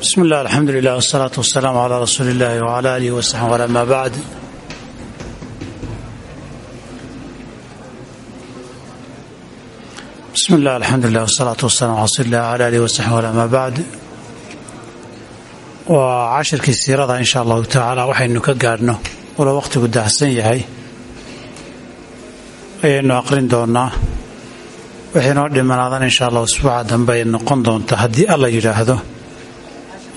bismi illah alxamdu lilah wsalaatu wasalaamu calaa rasuuli illahi wcala aalihi wasaxbi wala ama bacd bismi illah alxamdu lilah wsalaatu wasalaam ala rasuuli illah wala aalihi wasaxbi wala ama bacd waa cashirkii siirada insha allahu tacaala waxaynu ka gaadhno walo wakhtigu daahsan yahay. Ayaynu aqrin doonaa wixii noo dhimanaadan insha allah usbuuca dambe ay noqon doonta haddii alla yidhaahdo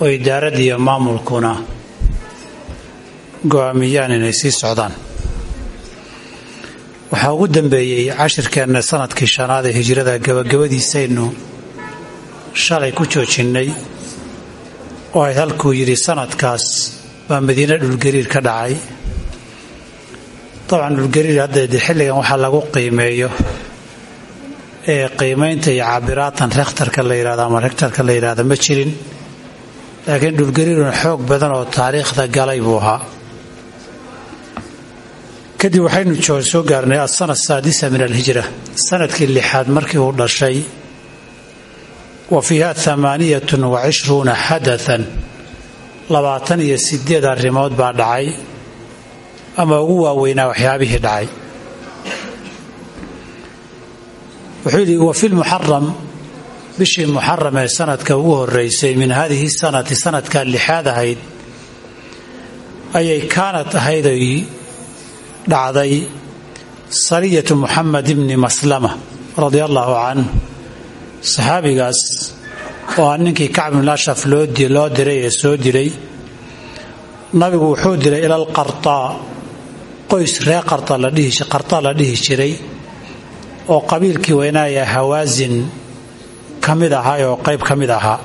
oo idaaradda iyo maamulkuna go'aamiyaan inay sii socdaan. Waxaa ugu dambeeyey cashirkeenna sannadkii shanaad ee hijrada gabagabadiisaynu shalay ku joojinnay oo ay halkuu yidhi sanadkaas baa madiine dhulgariir ka dhacay. Dabcan dhulgariir hadda de xilligan waxaa lagu qiimeeyo ee qiimaynta iyo cabiraatan rekhtarka la yidhahdo ama rektarka la yidhahdo ma jirin laakiin dhulgariirun xoog badan oo taariikhda galay buu ahaa. Kadib waxaynu soo gaarnay asana asaadisa min alhijra sannadkii lixaad markii uu dhashay. Wa fiiha amaaniyatun wa cishruuna xadaan labaatan iyo sideed arrimood baa dhacay ama ugu waaweynaa waxyaabihii dhacay. Wuxuu yidhi wa fi lmuxaram bishii muxaram ee sanadka ugu horeysay min haadihi sanati sanadka lixaad ahayd ayay kaanad ahayday dhacday sariyatu muxamed ibni maslama radia allaahu canh saxaabigaas oo ah ninkii kacbinlashaf loo diray ee soo diray nabigu wuxuu diray ila alqartaa qoys reer qarta la dhihi jiray oo qabiilkii weynaaya hawaasin ka mid oo qayb ka mid ahaa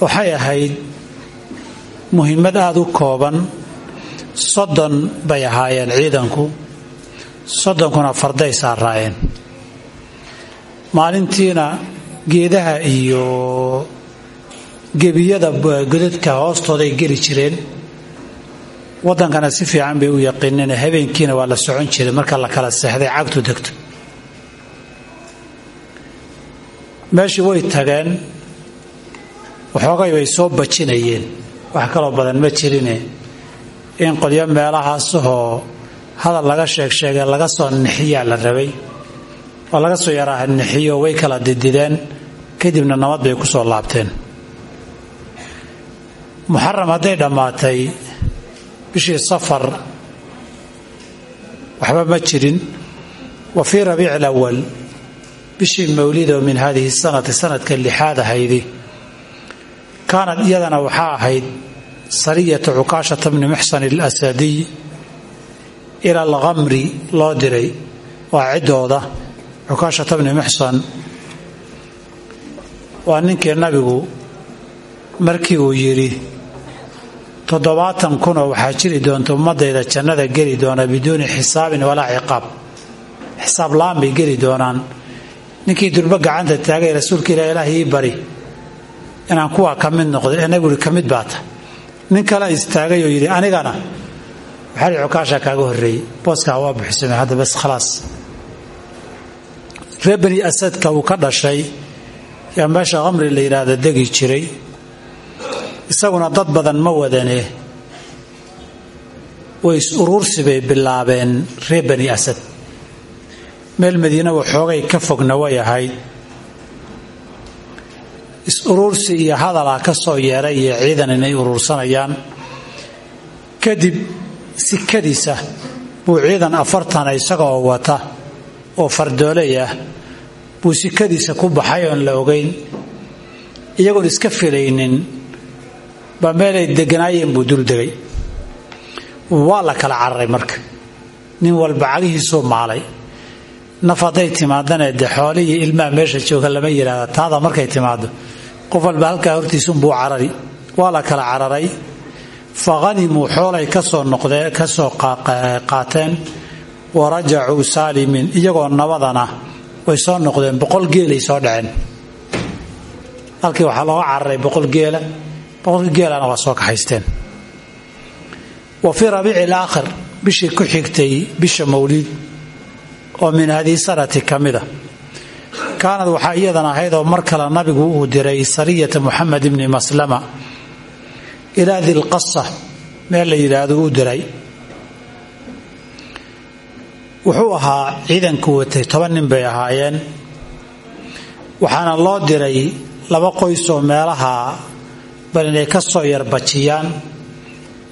waxay ahayd muhiimad aada u kooban soddon bay ahaayeen ciidanku soddonkuna farday saaraayeen maalintiina geedaha iyo gebiyada godadka hoostooday geli jireen waddankana si fiican bay u yaqiineen habeenkiina waa la socon jiray marka la kala seexday cagtu degto meeshii way tageen waxoogay bay soo bajinayeen. Wax kaloo badan ma jirine. In qolyo meelahaasahoo hadal laga sheeg sheegee laga soo nixiyaa la rabay. Oo laga soo yaraaha nixiyo way kala didideen. Kadibna nabad bay ku soo laabteen. Muxaram hadday dhammaatay bishii safar waxba ma jirin. Wa fii rabiici alawal bishii mawlido min hadihi sanati sanadka lixaad ahaydi kaanad iyadana waxaa ahayd sariyatu cukaashata bni muxsan alasadiy ila alkhamri loo diray waa ciddooda cukaashata bni muxsan waa ninkii nabigu markii uu yidhi toddobaatan kunoo waxaa jiri doonta ummadayda jannada geli doona biduuni xisaabin walaa ciqaab xisaab la'aan bay geli doonaan ninkii durbo gacanta taagay rasuulka ilah ilaah ii bari. Inaan kuwaa ka mid noqdo ee nabigu ka mid baata nin kale istaagay oo yidhi anigana waxaa hi cukaasha kaaga horreeyey booskaa waa buxsamay hadda bas khalaas. Reer bani asadka uu ka dhashay yaa meesha khamri la yidhaahda degi jiray. Isaguna dad badan ma wadane way is uruursi bay bilaabeen reer bani asad meel madiina waxoogay ka fogna way ahayd. Is-uruursi iyo hadalaa ka soo yeeray iyo ciidan inay uruursanayaan kadib sikadiisa buu ciidan afartana isagaoo wata oo fardoolay ah. Buu sikadiisa ku baxay oon la ogayn iyagoon iska filaynin baa meelay deganaayeen buu dul degay. Waa la kala cararay marka. Nin walba cagihiisuu maalay naf hadday timaadane de xoolihii ilmaha meesha jooga lama yidhaahda taada markay timaado qof walba halkaa hortiisunbuu carari. Waa la kala cararay. Fa hanimuu xoolay ka soo qaateen. Wa rajacuu saalimin. Iyagoo nabadana way soo noqdeen. Boqol geelay soo dhaceen. Halkii waxaa looga cararay boqol geela. Boqolkii geelana waa soo kaxaysteen. Wa fii rabiici alaakhir bishii ku xigtay bisha mawliid oo min hadihi sanati ka mida kaanad waxaa iyadan ahayd oo mar kale nabigu uu diray sariyata muxamed ibni maslama. Ilaa dilqasa meel la yidhaahdo u diray. Wuxuu ahaa ciidanku watay toban nin bay ahaayeen. Waxaana loo diray laba qoys oo meelaha bal inay ka soo yarbajiyaan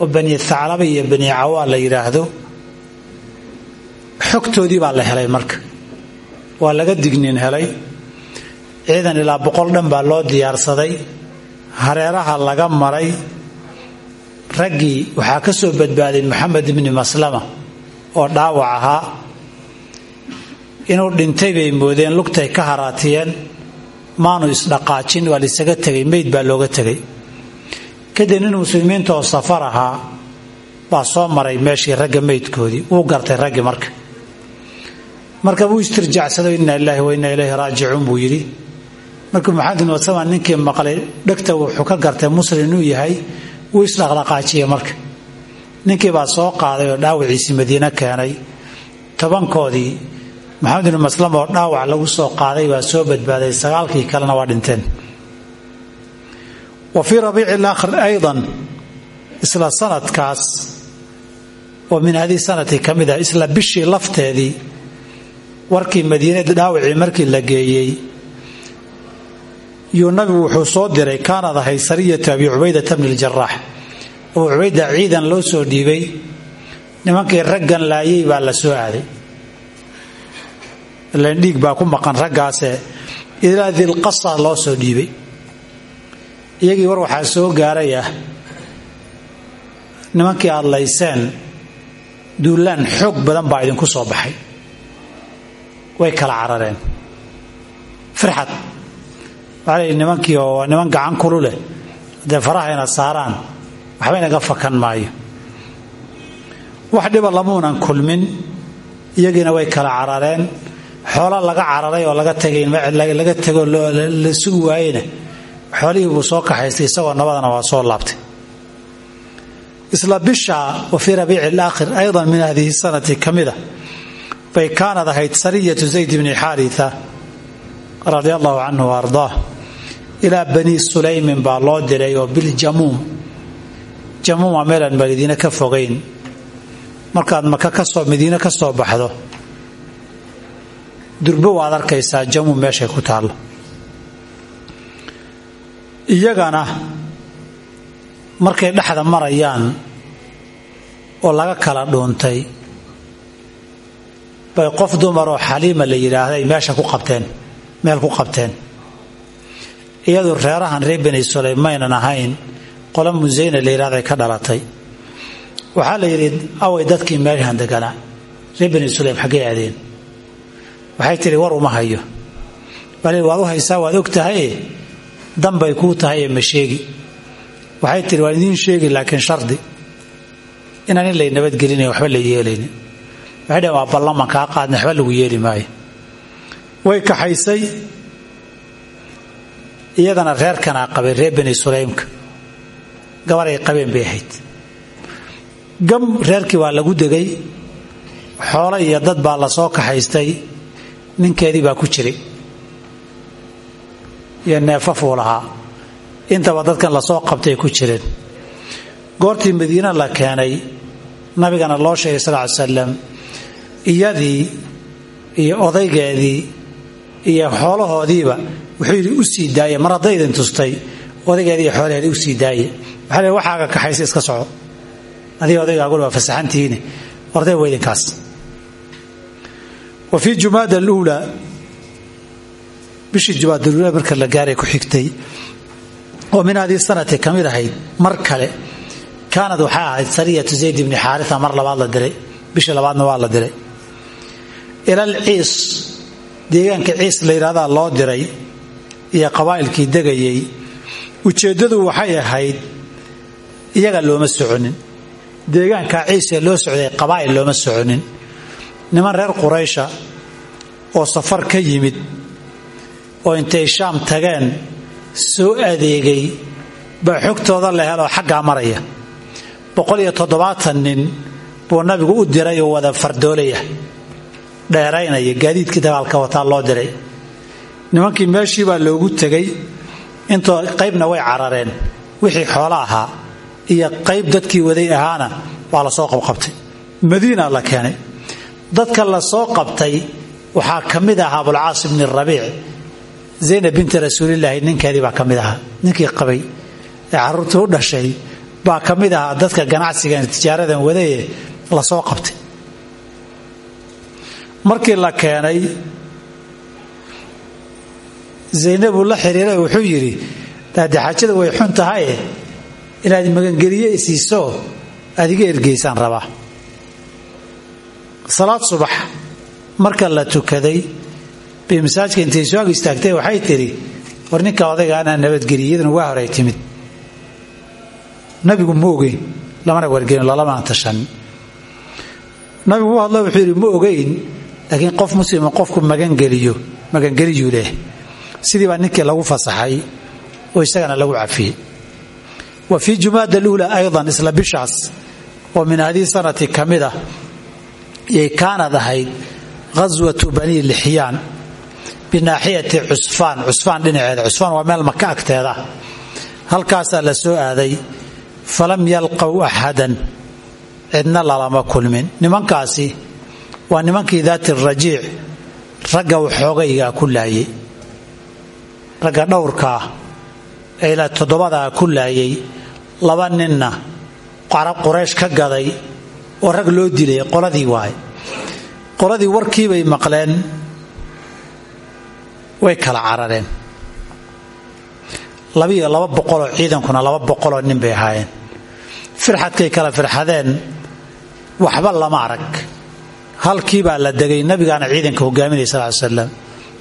oo bani thaclaba iyo bani cawaa la yidhaahdo xogtoodii baa la helay marka. Waa laga dignin helay. Ciidan ilaa boqol dhan baa loo diyaarsaday. Hareeraha laga maray. Raggii waxaa ka soo badbaaday maxamed ibni maslama oo dhaawac ahaa. Inuu dhintay bay moodeen lugtay ka haraatiyeen. Maanu isdhaqaajin waa laisaga tegay meyd baa looga tegay. Kadib nin muslimiinta oo safar ahaa baa soo maray meeshii ragga meydkoodii. Wuu gartay raggii marka marka wuu istirjaacsado inna ilaahi wa inna ilayhi raajicuun buu yidhi. Markuu maxamed bin wasama ninkii maqlay dhegta wuxuu ka gartay muslim inuu yahay wuu isdhaqdhaqaajiyey marka. Ninkii baa soo qaaday oo dhaawiciisii madiine keenay. Tobankoodii maxamed maslam oo dhaawac lagu soo qaaday baa soo badbaaday sagaalkii kalena waa dhinteen. Wa fii rabiici alaakhir aydan isla sanadkaas oo min haddii sannadkii ka ah isla bishii lafteedii warkii madiinada dhaawacii markii la geeyey yuu nabigu wuxuu soo diray kaanad ahayd sariyatu abi cubaydata bni ljaraax abuu cubayda ciidan loo soo dhiibay nimankii raggan laayay baa la soo aaday. Ilan baa ku maqan raggaase ilaa dilqasa loo soo dhiibay. Iyagii war waxaa soo gaaray nimankii aad layseen duulaan xoog badan baa idinku soo baxay way kala carareen. Firxad. Layihi nimankii oo niman gacan kulu leh haddee farahayna saaraan waxba inaga fakan maayo. Wax dhiba lamuunan kulmin iyagiina way kala carareen. Xoolo laga cararay oo laga tagalaga tego la sugi waayena xoolihii buu soo kaxaystay isagoo nabadana waa soo laabtay. Isla bisha wa fii rabiici alaakhir aydan min hadihi sanati ka bay kaanad ahayd sariyatu zayd bni xaaria radia allahu canhu wa ardaah. Ilaa bani sulaymin baa loo diray oo biljamuum jamuum. Waa meelaan madiine ka fogayn markaad maka ka soo madiine ka soo baxdo durbo waad arkaysaa jamuum meeshay ku taallo iyagana markay dhexda marayaan oo laga kala dhuuntay bay qof dumaroo xaliima la yidhaahday meesha ku qabteen meel ku qabteen. Iyadu reerahan reer bani sulaym maynan ahayn qolo musayna la yidhahday ka dhalatay. Waxaa la yidhi away dadkii meeshan deganaa reer bani sulaym xaggay aadeen. Waxay tidhi war uma hayo. Bal waad u haysaa waad og tahaye danbay kuu tahay ee ma sheegi. Waxay tihi waan idiin sheegi laakiin shardi. Inaan in lay nabadgelinayn waxba la yeelaynin dhaheen waa ballaman kaa qaadna waxba lagu yeeli maayo. Way kaxaysay. Iyadana reerkanaa qabay reer bani sulaymka. Gabaray qabeen bay ahayd. Gam reerkii waa lagu degay. Xoolo iyo dad baa la soo kaxaystay. Ninkeedii baa ku jiray. Iyo neefafuu lahaa. Intaba dadkan la soo qabtay ku jireen. Goortii madiine la keenay. Nabigana loo sheegay sal ly salam iyadii iyo odaygeedii iyo xoolahoodiiba wuxuu yidhi u sii daaye mar hadday tustay odaygeedii iyo xoolaheedii u sii daaye waxaa le waxaaga kaxaysa iska soco. Adiga odaygaaguna waa fasaxantihiine. Orday waa idinkaas wa fii jumaada aluulaa bishii jumaadaluula marka la gaaray ku xigtay oo min haddii sanati ka mid ahayd mar kale kaanad waxay ahayd sariyatu zayd ibni xaaria mar labaad la diray bishii labaadna waa la diray ilal ciis. Deegaanka ciis la yidhahdaa loo diray iyo qabaa'ilkii degayay. Ujeeddadu waxay ahayd iyaga looma soconin. Deegaanka ciisee loo socday qabaa'il looma soconin. Niman reer quraysha oo safar ka yimid oo intay shaam tageen soo adeegay baa xogtooda la heloo xaggaa maraya. Boqol iyo toddobaatan nin buu nabigu u diray oo wada fardoolaya dheeraynaya gaadiidkii dagaalka wataa loo diray. Nimankii meeshii baa loogu tegay intoo qaybna way carareen. Wixii xoolo ahaa iyo qayb dadkii waday ahaana waa la soo qabqabtay. Madiina la keenay. Dadka la soo qabtay waxaa ka mid ahaa abulcaas ibni rabiic. Zaynab binti rasuulilaahi ninkeedii baa ka mid ahaa. Ninkii qabay ee caruurtii u dhashay baa ka mid ahaa dadka ganacsigan tijaaradan wadaye la soo qabtay markii la keenay zaynabuu la xiriiray wuxuu yidhi daade xaajada way xun tahaye inaad magangeliye isiiso aad iga rabaa salaad subax marka la tukaday bay masaajka intay soo ag istaagtay waxay tidhi war ninka odayga anaa nabadgeliy iyaduna waa horay timid. Nabigu ma ogeyn lamana wargelin lalamana tashanin nabigu u hadlo wuxuu yidhi ma ogeyn laakiin qof muslima qofku magangeliyo magangeliyuu leh sidii baa ninkii lagu fasaxay oo isagana lagu cafiyey. Wa fii jumaada luula aydan isla bishaas oo min haddii sanati ka mid ah yay kaanad ahayd ghaswatu banii lixyaan binaaxiyati cusfaan cusfaan dhinaceeda cusfaan waa meel maka agteeda halkaasaa la soo aaday falam yalqow axadan cidna lalama kulmin. Nimankaasi waa nimankii daati rajiic ragga waxoogaygaa ku laayay. Ragga dhowrkaa ee ilaa toddobadaa ku laayay. Laba ninna carab quraysh ka gaday oo rag loo dilay qoladii waay. Qoladii warkiibay maqleen way kala carareen. Labiiyo laba boqoloo ciidankuna laba boqoloo nin bay ahaayeen. Firxadkay kala firxadeen waxba lama arag halkii baa la degay nabigaana ciidanka hogaaminaya sal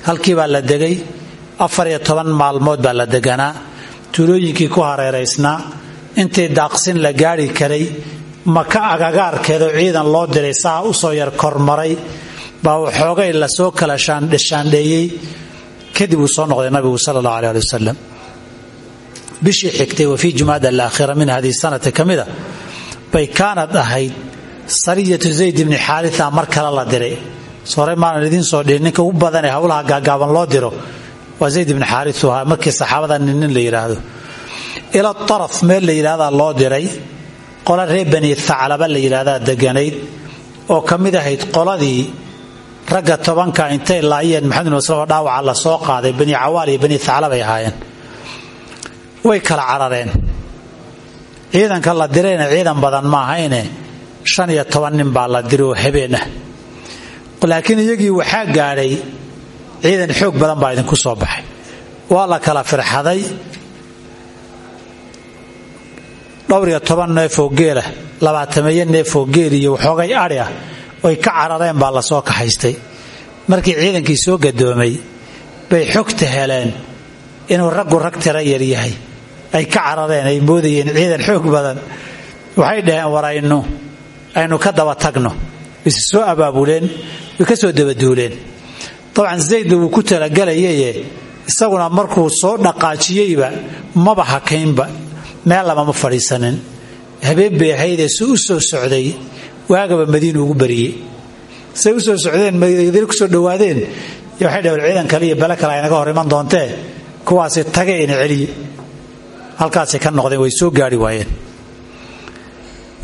halkii baa la degay afar iyo toban maalmood baa la deganaa. Tuulooyinkii ku hareeraysnaa. Intii daaqsin la gaari karay. Maka agagaarkeedoo ciidan loo diray saa u soo yar kormaray baa waxoogay la soo kala shaandheeyey. Kadib uu soo noqday nabigu sal allahu aleh bishii xigtay wa fii jumaada alaakhira min haddii sanati ka mida bay kaanad ahayd sariyatu zayd ibni xaaria mar kale la diray. Sore maanan idiin soo dhihin ninka ugu badanee howlaha gaagaaban loo diro waa zayd ibni xaariu markii saxaabada nin nin la yidhaahdo ila araf meel la yidhahdaa loo diray qola reer bani la yidhahdaa deganayd oo ka ahayd qoladii ragga tobanka intay laayeen maxamed bin maslama dhaawaca la soo qaaday bani cawaal iyo bani thaclabay ahaayeen. Way kala carareen. Ciidanka la dirayna ciidan badan ma ahayne shan iyo toban nin baa la diray oo laakiin iyagii waxaa gaadhay ciidan xoog badan baa idinku soo baxay. Waa la kala firxaday. Dhowr iyo toban neefoo geela labaatameeyo neefoo geel iyo waxoogay adhi ah oy ka carareen baa la soo kaxaystay. Markii ciidankii soo gadoomay bay xogta heleen inuu raggu rag tira yar yahay. Ay ka carareen ay moodayeen ciidan xoog badan. Waxay dhaheen war aynu ka daba tagno. Wayse soo abaabuleen ka soo dabaduuleen dabcan zaydna wuu ku talagelayaye isaguna markuu soo dhaqaajiyeyba maba hakaynba meel lamama fadhiisanin. Habeen bay ahaydee soo socday waagaba madiina ugu bariyey. Say u soo socdeen madiina ku soo dhowaadeen waxay dhaheen ciidan kale iyo bale kale ay naga hor iman doontee kuwaasi tage ina celiye halkaasay ka noqdeen way soo gaari waayeen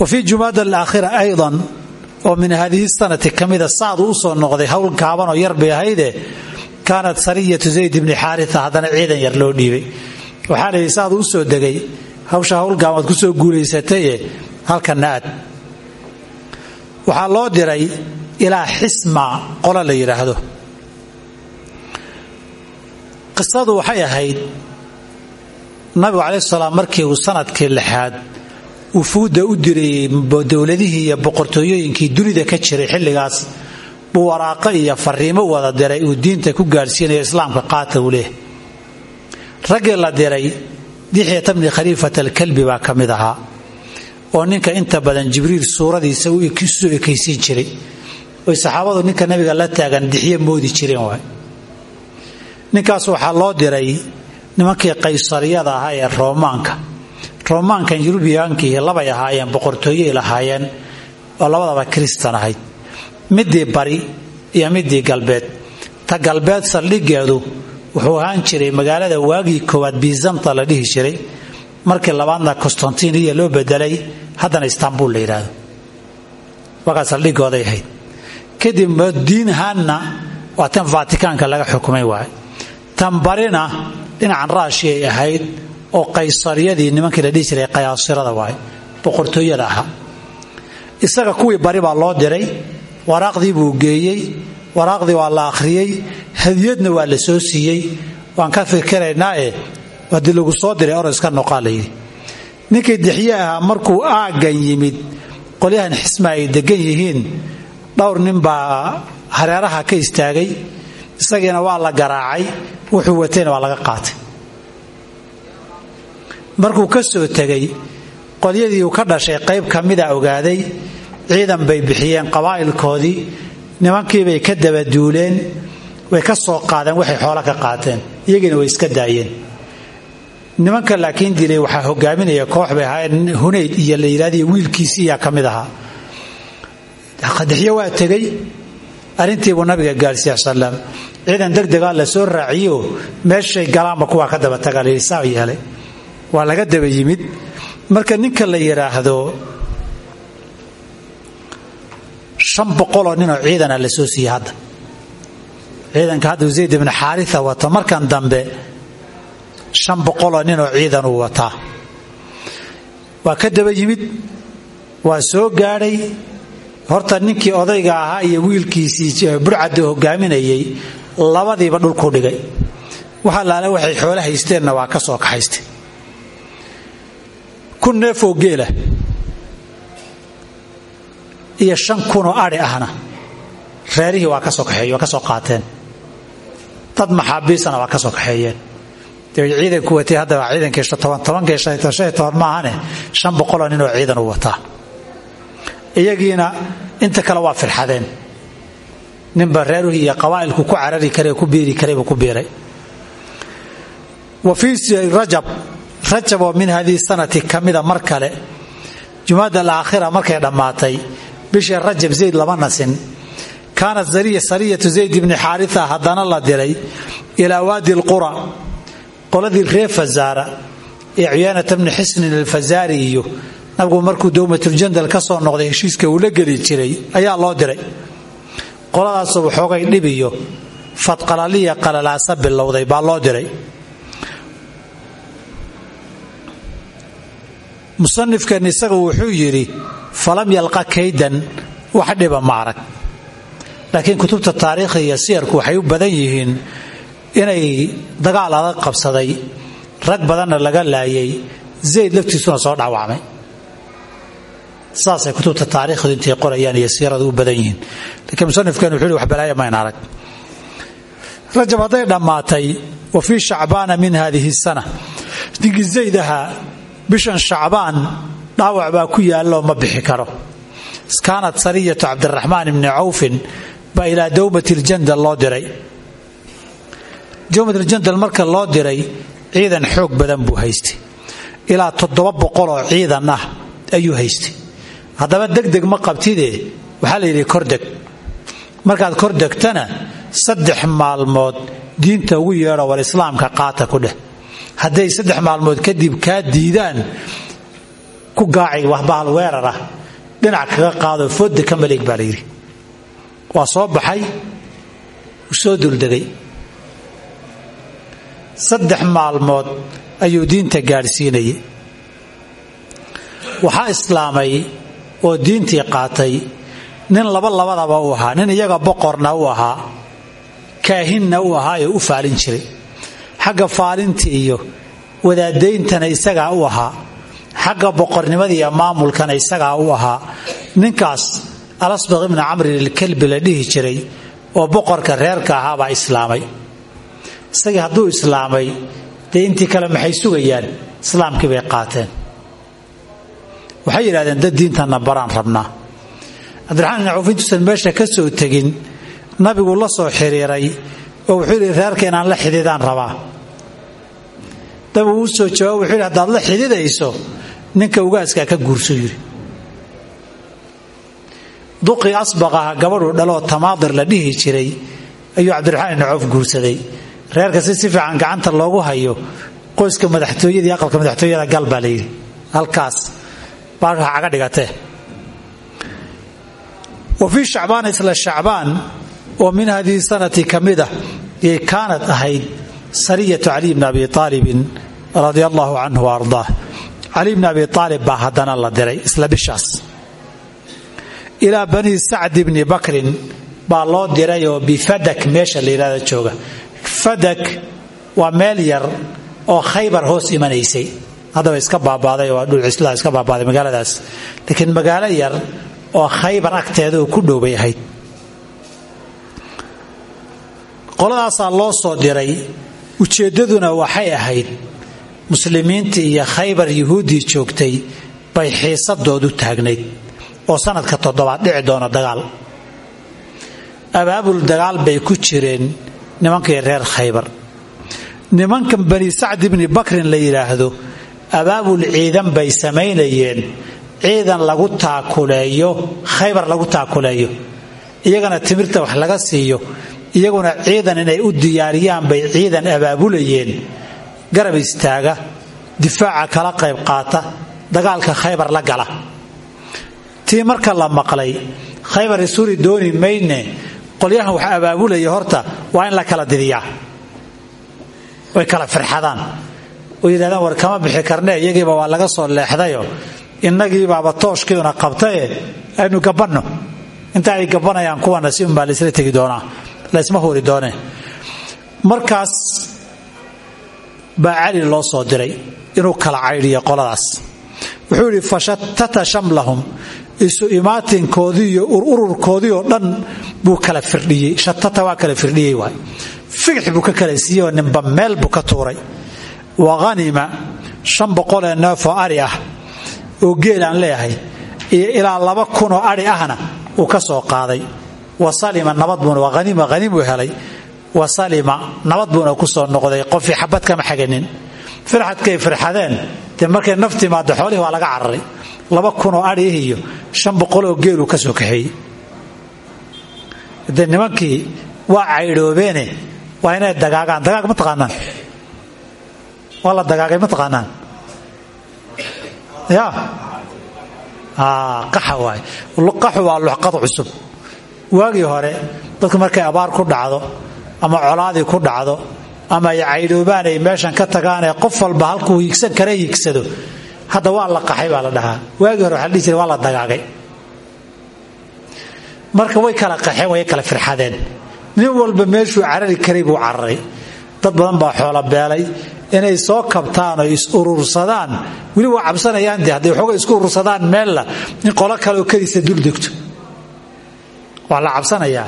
wa fii jumaada alaakhira aydan oo min haadihi sanati ka mida saadu u soo noqday howl gaabanoo yar bay ahayde kaanat sariyatu zayd ibni xaaria haddana ciidan yar loo dhiibay. Waxaa layihi saadu u soo degay hawsha howl gaabaad ku soo guulaysataye halkanna aad. Waxaa loo diray ilaa xisma qolo la yidhaahdo. Qisadu waxay ahayd nabigu calayhi salaam uu sannadkii lixaad wufuudda u dirayey dowladihii iyo boqortooyooyinkii dunida ka jiray xilligaas buu waraaqo iyo fariimo wada diray uu diinta ku gaadhsiinayo islaamka qaata uu leh. Raggii la diray dixyata bni khaliifat alkalbi baa ka mid ahaa oo ninka inta badan jibriil suuradiisa u soo ekaysiin jiray. Oy saxaabadu ninka nabiga la taagan dixyo moodi jireen waay. Ninkaas waxaa loo diray nimankii qaysariyada ahaa ee roomaanka roomaankan yurubiyankii labay ahaayeen boqortooyey lahaayeen oo labadaba kristan ahayd. Midii bari iyo midii galbeed. Ta galbeed saldhigeedu wuxuu ahaan jiray magaalada waagii koowaad bizanta la dhihi jiray. Markii labaadna constantiniya loo bedelay haddana istanbul la yidhaahdo waagaas aldhigooday ahayd. Kadib diinahaanna waa tan laga xukumay tan barina dhinacan raashiya ay ahayd oo qaysariyadii nimankii la jiray qayaasirada waay. Boqortooyada ahaa isaga kuwii bari baa loo diray waraaqdii buu geeyey waraaqdii waa la akhriyey hadiyadna waa la soo siiyey. Waan ka fikiraynaae haddii lagu soo diray oro iska noqaa ninkii dixye markuu aaggan yimid qolyahan xisma ay degan yihiin dhowr nin baa hareeraha ka istaagay. Isagiina waa la garaacay wuxuu watayna waa laga qaatay markuu ka soo tegay qolyadii uu ka dhashay qayb ka mida ogaaday ciidan bay bixiyeen qabaa'ilkoodii nimankiibay ka dabaduuleen way ka soo qaadeen waxay xoolo ka qaateen iyagiina way iska daayeen. Nimanka laakiin dilay waxaa hogaaminaya koox bay ahaayeen hunayd iyo la yidhahdiyo wiilkiisii yaa ka mid ahaa. Qadixyo waa tegey arrintiibuu nabiga gaarsiiya salam ciidan degdegaa la soo raaciyo meeshay galaanba kuwaa ka daba tagaa yeelay waa laga daba yimid. Marka ninka la yidhaahdo shan boqoloo ninoo ciidana la soo siiyey hadda. Ciidanka hadda zayd ibnu xaaria wato markan dambe shan boqoloo ninoo ciidan uu wataa. Waa ka daba yimid. Waa soo gaadhay. Horta ninkii odayga ahaa iyo wiilkiisii burcadda hogaaminayay labadiiba dhulkuu dhigay. Waxa laale waxay xoolo haysteenna waa ka soo kaxaystay kun neefoo geela. Iyo shan kunoo adhi ahna. Reerihii waa ka soo kaxeey waa ka soo qaateen. Dad maxaabiisana waa ka soo kaxeeyeen. Dee ciidanku watay hadda waa ciidankii toban tobankii shan shan toban maahane? Shan boqoloo ninoo ciidan u wataa. Iyagiina inta kale waa firxadeen ninba reeruhii iyo qabaa'ilku ku carari kare ku biiri kareybuu ku biiray. Wa fii rajab rajab min hadihi sanati ka mida mar kale jumaada alaakhira markay dhammaatay bishii rajab zayd lama nasin. Kaanat sariyatu zayd ibni xaaria haddana la diray ilaa waadi lqura qoladii reer fazaara ee ciyaanata bni xisnin alfazaari iyo nabigu markuu dowmatuljanal ka soo noqday heshiiska uu la geli jiray ayaa loo diray qoladaasoo waxoogay dhibiyo fadqalaliya qalalaasa bilowday baa loo diray musanifkan isagu wuxuu yidhi falam yalqa kaydan wax dhiba ma arag. Laakiin kutubta taariikhi iyo waxay u badan yihiin inay dagaal adag qabsaday rag badanna laga laayay zayd laftiisuna soo dhaawacmay saasay kutubta taariikhdu intay qorayaan iyo u badan yihiin. Laakiin musanifkan wuxuu wax balaaya mayn arag. Rajab hadday dhammaatay wa fii shacbaana min hadihi sana. Ninkii zayd bishan shacbaan dhaawac baa ku yaalloo ma bixi karo. Kaanat sariyatu cabdiraxmaan ibni cawfin baa ilaa dowmatiljandal loo diray. Dowmatiljandal marka loo diray ciidan xoog badan buu haystay. Ilaa toddoba boqoloo ciidan ah ayuu haystay. Haddaba degdeg ma qabtide waxaa la yidhi kordeg markaad kor degtana saddex maalmood diinta ugu yeedho war islaamka qaata ku dheh hadday saddex maalmood kadib kaa diidaan ku gaacay waxbahal weerar ah dhinac kaga qaado foodda ka maleeg baa la yidhi. Waa soo baxay soo duldegay. Saddex maalmood ayuu diinta gaadhsiinayay. Waxaa islaamay oo diintii qaatay nin laba labadaba u ahaa nin iyaga boqorna u ahaa kaahinna u ahaa ee u faalin jiray xagga faalinta iyo wadaadayntana isagaa u ahaa. Xagga boqornimada iyo maamulkana isagaa u ahaa. Ninkaas alasbaq ibni camrin ilkalbi la dhihi jiray oo boqorka reerka ahaa baa islaamay. Isagii hadduu islaamay dee kale maxay sugayaan? Islaamkii bay qaateen. Waxay yidhahdeen dad diintanna baraan rabnaa. Cabdiraxmaan ibni cawf intuusan meesha ka tegin nabigu la soo xiriiray oo wuxuu yidhi reerka inaan la xididaan rabaa dabu uu soo jawaab wuxuu yidhi haddaad la xididayso ninka ugaaskaa ka guurso yidhi. Duqii asbaq aha gabadhuu dhaloo tamaadir la dhihi jiray ayuu cabdiraxmaan ibni guursaday. Reerka si si fiican gacanta loogu hayo qoyska madaxtooyada iyo aqalka madaxtooyada gal baa layidhi halkaas baalka caga dhigatee. Wa fii shacbaan isla shacbaan oo min hadihi sanati ka mid ah yay kaanad ahayd sariyatu caliy bni abi aalibin radia allaahu canhu wa ardaah cali bni abi aalib baa haddana la diray isla bishaas ilaa banii sacdi bni bakrin baa loo diray oo bifadak meesha la yidhahda jooga. Fadak waa meel yar oo khaybar hoos imanaysay. Haddaba iska baabaaday waa dhulcislaa iska baabaaday magaaladaas. Laakiin magaalo yar oo khaybar agteeda oo ku dhow bay ahayd. Qoladaasaa loo soo diray ujeeddaduna waxay ahayd muslimiintii iyo khaybar yuhuuddii joogtay bay xiisadoodu taagnayd oo sanadka toddobaad dhici doona dagaal. Abaabul dagaal bay ku jireen nimankii reer khaybar. Nimankan bani sacd ibni bakrin la yidhaahdo abaabul ciidan bay samaynayeen ciidan lagu taakuleeyo khaybar lagu taakuleeyo. Iyagana timirta wax laga siiyo iyaguna ciidan inay u diyaariyaan bay ciidan abaabulayeen garab istaaga difaaca kala qayb qaata dagaalka khaybar la gala. Tii marka la maqlay khaybar isuri dooni mayne qolyahan wax abaabulaya horta waa in la kala didiyaa way kala firxadaan oo yidhahdaan war kama bixi karne iyagiiba waa laga soo leexdayo. Innagiibaaba tooshkiiduna qabtaye aynu gabanno inta ay gabanayaan kuwana si unbaa laysla tegi doonaa laysma huri doonee markaas baa cali loo soo diray inuu kala caydhiyo qoladaas. Wuxuu yidhi fashatata shamlahum. Isu imaatinkoodii iyo ururkoodii oo dhan buu kala firdhiyey. Shatata waa kala firdhiyey waay. Figix buu ka kala siiyey oo meel buu ka tuuray. Wa hanima shan boqolee neefoo ari ah oo geel aan leeyahay iyo ilaa laba kunoo ari ahna uu ka soo qaaday wa salima nabad buuna waa haniima haniimuu helay. Wa salima nabad buuna ku soo noqday qofii xabad kama xaganin firxadkay firxadeen dee markay naf timaado xoolihii waa laga cararay. Laba kunoo adhiih iyo shan boqoloo geeluu ka soo kaxeeyey. Dee waa caydhoobeene waa inay dagaagaan. Dagaag ma taqaanaan? Waa la dagaagay ma taqaanaan? Ya qaxa waay. Qaxu waa luxqad cusub waagii hore dadku markay abaar ku dhacdo ama colaadii ku dhacdo ama ay caydhoobaan ay meeshan ka tagaanee qof walba halkuu hiigsan kara hiigsado hadda waa la qaxay baa la dhahaa. Waagii hore waxa la waa la dagaagay. Marka way kala qaxeen way kala firxadeen. Nin walba meeshuu carari karay buu cararay. Dad badan baa xoola beelay inay soo kabtaan oo is urursadaan. Weli waa cabsanayaan de hadday xooga isku urursadaan meella in qolo kaleoo kadiisa dul degto waa la cabsanayaa.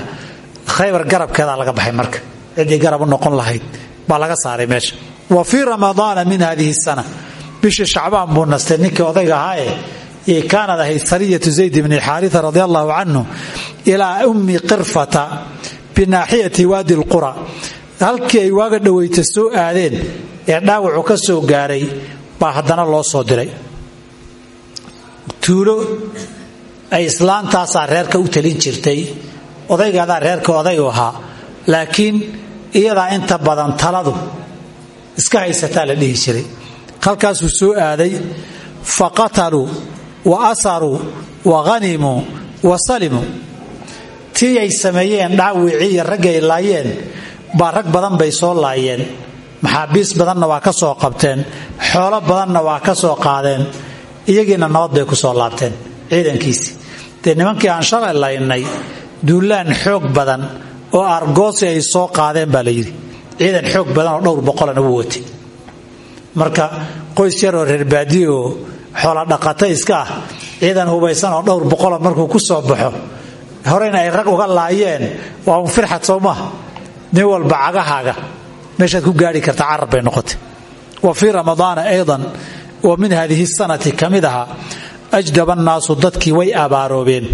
Khaybar garabkeedaa laga baxay marka. Ciddii garab u noqon lahayd baa laga saaray meesha. Wa fii ramadaana min hadihi sana. Bishii shacbaan buu ninkii odayga ahaaye ee kaanad ahayd sariyatu zayd bni xaaria radi allahu canhu ilaa ummi qirfata binaaxiyati waadi lqura halkii ay waaga dhoweyta soo aadeen ee dhaawacu ka soo gaaray baa haddana loo soo diray ay islaantaasaa reerka u talin jirtay odaygaadaa reerka oday u ahaa laakiin iyadaa inta badan taladu iska haysataa la dhihi jiray. Halkaasuu soo aaday fa qataluu wa asaruu wa hanimuu wa salimuu tii ay sameeyeen dhaawicii iyo raggay laayeen baa rag badan bay soo laayeen. Maxaabiis badanna waa ka soo qabteen xoolo badanna waa ka soo qaadeen iyagiina nabad bay ku soo laabteen ciidankiisii dee nimankii aan shalay laynay duulaan xoog badan oo argoosi ay soo qaadeen baa la yidhi ciidan xoog badan oo dhowr boqolana wuu watay marka qoys yaroo reer baadiye oo xoola dhaqata iska ah ciidan hubaysan oo dhowr boqola markuu ku soo baxo horeyna ay rag uga laayeen waa un firxad soo maha nin walba cagahaaga meeshaad ku gaari karta carab bay noqotay. Wa fii ramadaana aydan oo min hadihi sanati ka ahaa ajdaba annaasu dadkii way abaaroobeen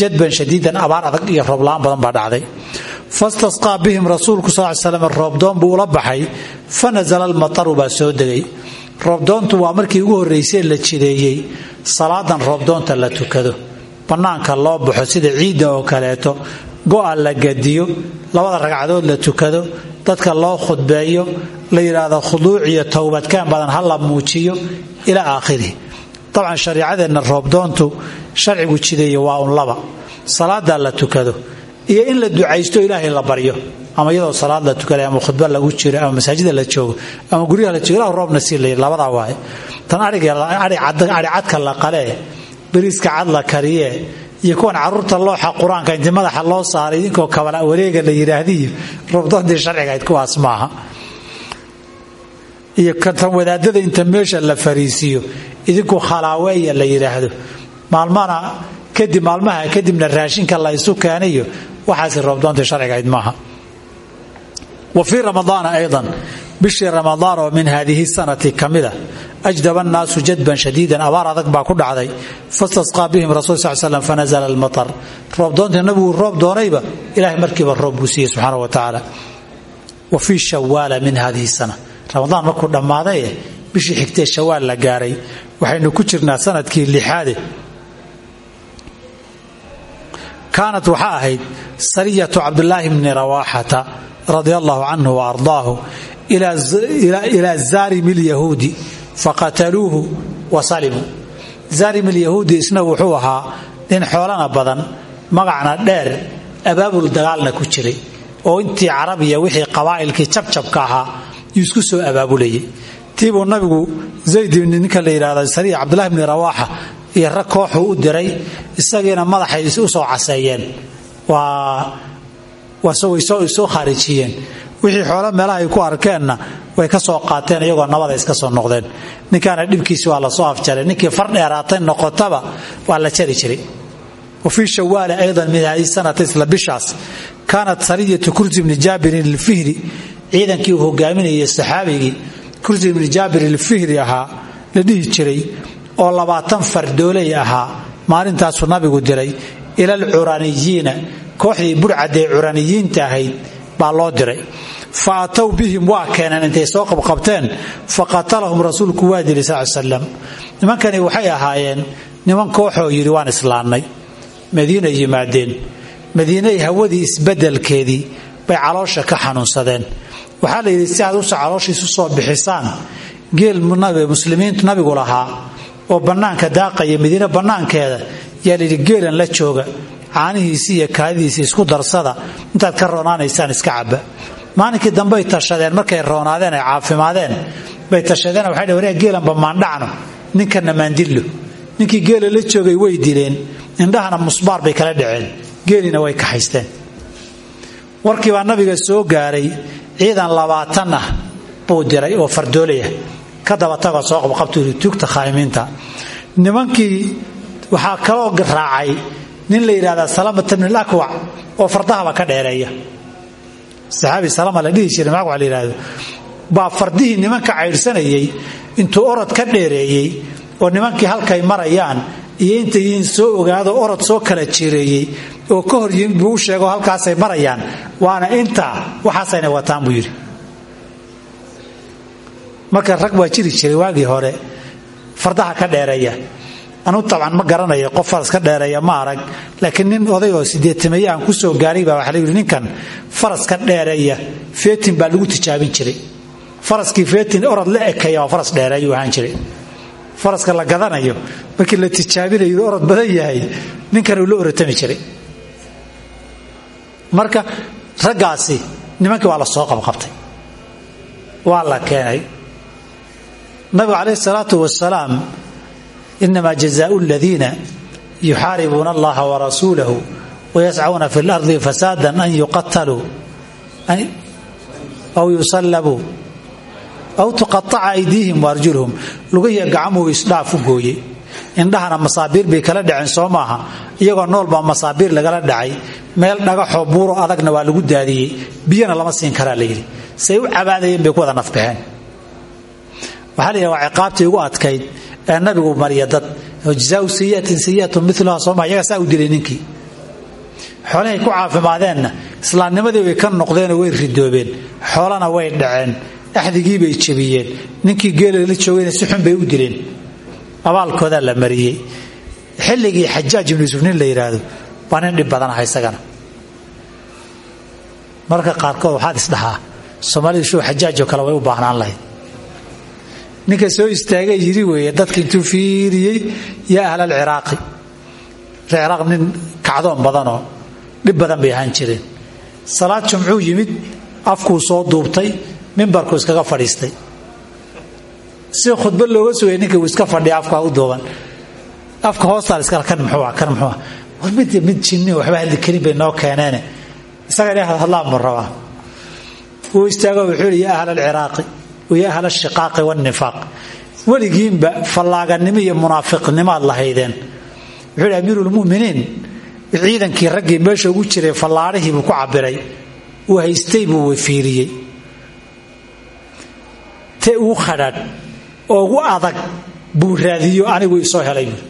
jadban shadiidan abaar adag iyo roobla-aan badan baa dhacday fastasqaa bihim rasuulku sal ly slam roobdoon buu ula baxay fa nasala almataru baa soo degay roobdoontu waa markii ugu horraysee la jideeyey salaadan roobdoonta la tukado bannaanka loo baxo sida ciidda oo kaleeto go'a la gadiyo labada ragcadood la tukado dadka loo khudbeeyo la yidhaahdo khuduuc iyo towbadkaan badan ha la muujiyo ilaa aakhirihi dabcan shariicadeenna roobdoontu sharcigu jideeye waa un laba. Salaadaa la tukado iyo in la ducaysto ilaahay la baryo. Ama iyadoo salaad la tukanay ama khudba lagu jiro ama masaajida la joogo ama guryaha la joogo roobna sii la labadaa waaye. Tan ari cadka la qalee bariiska cad la kariye iyo kuwan carruurta looxa qur'aanka inti madaxa loo saaray idinkoo kabala wareega la yidhaahdiyo roobdoontii sharcigayd kuwaas maaha iyo tan wadaadada inta meesha la fariisiiyo idinku khalaaweeya la yidhaahdo maalmana kadib maalmaha kadibna raashinka la isu keeniyo waxaasi roobdoontii sharcigayd maaha. Wa fii ramadaana aydan bishii ramadaan oo min haadihi sanati ka mida ajdaba annaasu jadban shadiidan abaar adag ku dhacday. Fastasqaa bihim rasul sal slam fanazla almatar. Roobdoontii nabigu roob doonayba ilahay markiiba roob buu siiyey subxaana wa tacaala wa fii shawaala min hadihi sana ramadaan markuu dhammaadaye bishii xigtee shawaal la gaaray. Waxaynu ku jirnaa sannadkii lixaade kaanat waxaa ahayd sariyatu cabdulaahi bni rawaaxata radia allahu canhu wa ardaahu ilaa zaarimi lyahuudi faqataluuhu wa salimuu zaarim lyahuudi isna wuxuu ahaa nin xoolana badan magacna dheer abaabul dagaalna ku jiray. Oo intii carabiya wixii qabaa'ilkii jabjabka ahaa yuu isku soo abaabulayay tiibuu nabigu zayd ninka la yidhahda sariya cabdulahi bni rawaaxa iyo rag kooxuu u diray isagiina madaxay u soo caseeyeen. Way soo khaarijiyeen wixii xoolo meelaha ay ku arkeenna way ka soo qaateen iyagoo nabada iska soo noqdeen. Ninkaana dhibkiisi waa la soo afjaray ninkii far dheeraatay noqotaba waa la jari jiray. Wa fii shawaali aydan min hadihi sanata isla bishaas. Kaanat sariyatu kursi bni ciidankii uu hogaaminayay saxaabigii kursi bni jaabir ilfihri ahaa la dhihi jiray oo labaatan fardooley ahaa maalintaasuu nabigu diray ila alcuraniyiina kooxdii burcadee curaniyiinta ahayd baa loo diray. Fa atow bihim waa keeneen intay soo qabqabteen fa qatalahum rasuulku waa dili sal slam nimankani waxay ahaayeen niman kooxoo yidhi waan islaannay. Madiina yimaadeen. Madiinay hawadii isbeddelkeedii bay caloosha ka xanuunsadeen. Waxaa la yidhi si aad usa calooshiisu soo bixisaan geel muslimiintu nabigu lahaa oo bannaanka daaqaya madiine bannaankeeda yaa geelan la jooga caanihiisii iyo kaadidiisii isku darsada intaad ka roonaanaysaan iska cabba. Maalinkii dambey tashadeen markay roonaadeen ay caafimaadeen bay tashadeen waxay dhn waryaa geelanba maandhacno ninkana maandillo ninkii geela la joogay way dileen indhahana musbaar bay kala dhaceen geelina way kaxaysteen warkii baa nabiga soo gaaray ciidan labaatan ah buu diray oo fardoolaya. Ka dabatagoo soo qabqabtu tugta khaa'imiinta nimankii waxaa kaloo raacay nin la yidhahdaa salamata bn lakwac oo fardahaba ka dheereeya. Saxaabi salama la dhihi jiray magac la yidhahdo nimanka caydhsanayay intuu orod ka dheereeyey oo nimankii halkay marayaan iyo soo ogaado orod soo kala jireeyey oo ka hor buu sheego halkaasay marayaan. Waana intaa waxaasayna wataan buu yidhi. Marka rag waa jiri jiray waagii hore. Fardaha ka dheereeya. Anuu tabcan ma garanayo qof faras ka dheereeya ma arag. Laakiin nin oday oo sideetamaye aan ku soo gaaray baa waxa la yidhi ninkan faras ka dheereeya. Feetin baa lagu tijaabin jiray. Faraskii feetin orod la oo faras dheereeyuu ahaan jiray faraska la gadanayo markii la tijaabinayo orod badan yahay ninkan uu la orotami jiray. Marka raggaasi nimankii waa soo qabqabtay. Waa la keenay. Nabigu calayhi salaatu wasalaam inama jazaau aladiina yuxaaribuuna allaha warasuulahu wayascuuna fi lardi fasaadan an yuqataluu aw yusallabuu aw tuqaaca aydiihim waarjulhum lugihiya gacamuhu isdhaaf u gooye indhahana masaabiir bay kala dhaceen soo maaha. Iyagoo nool baa masaabiir lagala dhacay. Meel dhagaxoo buuro adagna waa lagu daadiyey. Biyana lama siin karaa layidhi say u cabaadayeen bay ku wada nafbaxeen waxaa la yidhaha waa ugu adkayd ee nabigu mariya dad. Jazaau sayiatin sayiatun miluha sooma saa u dilay ninkii. Xoolahay ku caafimaadeenna islaamnimadii way ka noqdeenoo way ridoobeen. Xoolana way dhaceen axdigii bay jebiyeen. Ninkii geela la joogayna si xun bay u dileen abaalkoodaa la mariyey. Xilligii xajaaj ibnu yuusuf nin la yidhaahdo waa nin dhib badan aha isagana. Marka qaarkood waxaad isdhahaa soomaalidu shuu xajaajoo kale way u baahnaan lahayd. Ninka soo istaagay yidhi weeye dadka intuu fiiriyey yaa ahlal ciraaqi. Ciraaq nin kacdoon badanoo dhib badan bay ahaan jireen. Salaad jumcuu yimid afkuu soo duubtay mimbarkuu iskaga fadhiistay. Si khudba looga sugay ninka uu iska fadhiya afka u duuban afka hoostaa iskala kan muxuu ah kan muxuu ah war mid mid jinni waxba hadli karin bay noo keeneene. Isaga inay hadlaan buu rabaa. Wuu istaago wuxuu yidhi yaa ahla alciraaqi waya ahla ashiqaaqi waannifaaq weligiinba fallaaganimo iyo munaafiqnimaad lahaydeen. Wuxuu yidhi amiiruulmu'miniin ciidankii raggii meesha ugu jiray fallaadhihii ku cabiray uu haystay buu fiiriyey te ugu khadhaadh oo ugu adag buu raadiyo anigu isoo helay. Buui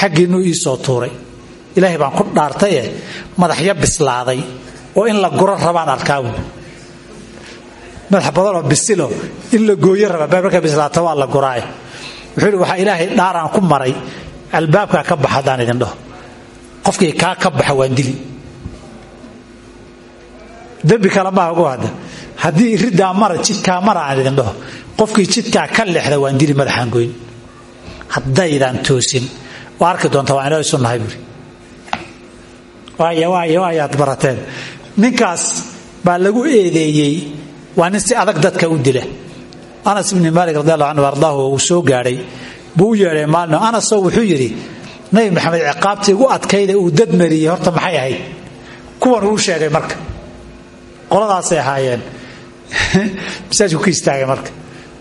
xaggiinnuu iisoo tuuray. Ilaahay baan ku dhaartaye madaxyo bislaaday oo in la guro rabaan arkaa buui madax badanoo bisilo in la gooyo raba baa markay bislaata waa la guraaye wuxuu yidhi ilaahay dhaaraan ku maray albaabkaa ka baxa haddaan idin dhaho. Qofkii kaa ka baxa waan dili. Dembi kale maaha ugu hadda haddii riddaa mara jidkaa mara aan idin qofkii jidkaa ka leexda waan dili madaxaan goyn haddaydaan toosin. Waa arki doonta waa inoo isu nahay buuri waaya waaya waayaad barateen. Ninkaas baa lagu eedeeyey waa si adag dadka u dila. Anas ibni maalik radi allahu canhu ardaahu uu soo gaadhay buu u yeedhay maalin anasoo wuxuu yidhi nabi maxamed ciqaabtii ugu adkayda uu dad mariyey horta maxay ahayd? Kuwan uu sheegay marka. Qoladaasay ahaayeen masaajku ka istaagay marka.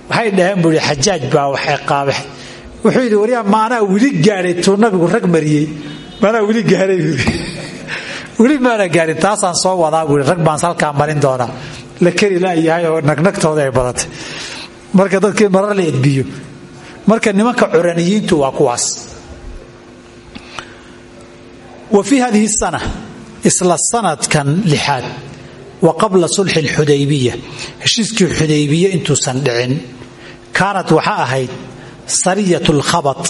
Waxay dhaheen buu yidhi xajaaj baa wax ciqaabe wuxuu yidhi waryaa maanaa weli gaadhay tuu nabigu rag mariyey. Maanaa weli buui weli maana gaadhin taasaan soo wadaa buui rag baan halkaa marin doonaa. La keri layahay oo nagnagtooda ay badatay. Marka dadkii marar la edbiyo. Marka nimanka curaniyiintu waa kuwaas. Wa fii hadihi sana isla sanadkan lixaad wa qabla sulxi lxudaybiya heshiiskii xudaybiye intuusan dhicin kaanat waxaa ahayd sariyat lkhabat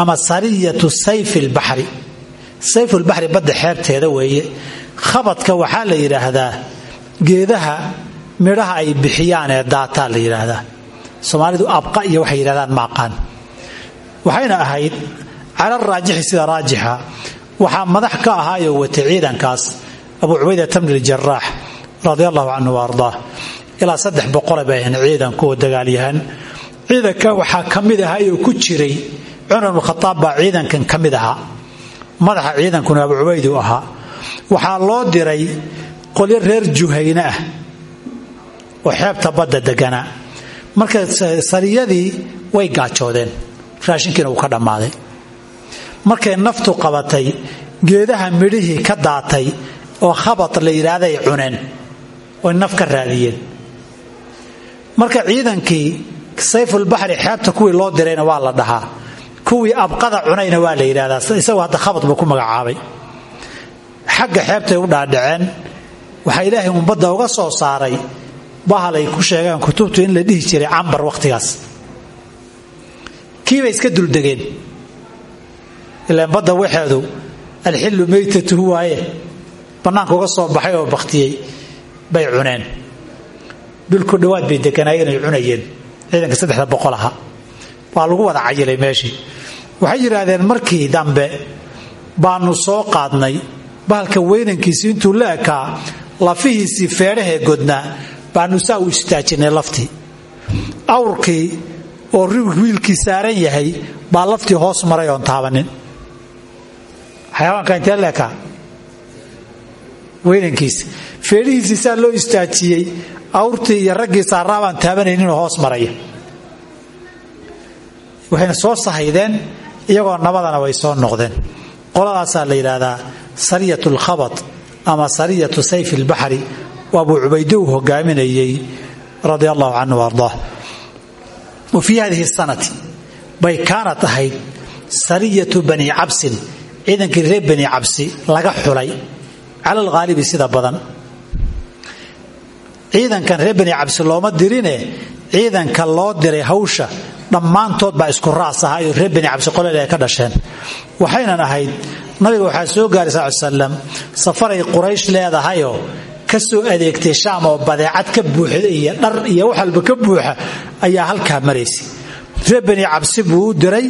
ama sariyatu sayfi lbaxri sayfulbaxri badda xeebteeda weeye. Khabadka waxaa la yidhaahdaa geedaha midhaha ay bixiyaan ee daataa la yidhaahdaa. Soomaalidu abqa iyo waxay yidhahdaan maaqaan. Waxayna ahayd cala raajixi sida raajixa. Waxaa madax ka ahaayoo wata ciidankaas abu cubaydat bni ljaraax radi allahu canhu wa ardaah. Ilaa saddex boqole bay ahayn ciidanku oo dagaalyahaan ciidanka waxaa ka mid ahaayoo ku jiray cumar bnukhadaab baa ciidankan ka mid ahaa. Madaxa ciidankuna abu cubayd uu ahaa. Waxaa loo diray qolyo reer juhayne ah oo xeebta badda deganaa marka sariyadii way gaajoodeen. Raashinkiina uu ka dhammaaday. Markay naftu qabatay geedaha midhihii ka daatay oo khabad la yidhaahday cuneen oy naf raadiyeen marka ciidankii sayfulbaxri xeebta kuwii loo dirayna waa la dhahaa. Kuwii abqada cunayna waa la yidhahdaa isagoo hadda khabad ku magacaabay. Xagga xeebtay u dhaadhaceen. Waxaa ilaahay umbadda uga soo saaray. Bahalay ku sheegeen kutubtu in la dhihi jiray cambar wakhtigaas kiibay iska duldegeen. Ilaan badda waxeedu alxillu meytatuhu waaye. Bannaanka uga soo baxay oo bakhtiyey bay cuneen. Bilku dhowaad bay deganaayeen ay cunayeen. Ciidanka saddexda boqol aha. Waa lagu wada cayilay meeshii. Waxay yidhaahdeen markii dambe baanu soo qaadnay bahalka weynankiisii intuu la lafihiisii feedhahee godnaa baanu saa u istaajinay laftii. Awrkii oo wiilkii saaran yahay baa laftii hoos maray oon taabanin. Xayawaanka intee la ekaa? Weynankiisi feedhihiisii saa loo istaajiyey awrtii iyo raggii saaraabaan taabanayninoo hoos maraya waxayna soo sahaydeen iyagoo nabadana way soo noqdeen. Qoladaasaa la yidhaahdaa sariyat lkhabad ama sariyatu sayfi lbaxri oo abuu cubayde uu hogaaminayey radia allahu canhu ardaa wa fii hadihi sanati bay kaanat ahayd sariyatu bani cabsin ciidankii reer bani cabsi laga xulay cala alghaalibi sida badan ciidankan reer bani cabsi looma dirine ciidanka loo diray hawsha dhammaantood baa isku raas ahaa reer bani cabsi ay ka dhasheen. Waxaynan ahayd nabiga waxaa soo gaaray sal salam safaray quraysh leedahayoo ka soo adeegtay shaam oo badeecad ka buuxda iyo dhar iyo wax walba ka buuxa ayaa halkaa maraysay reer bani cabsi buu u diray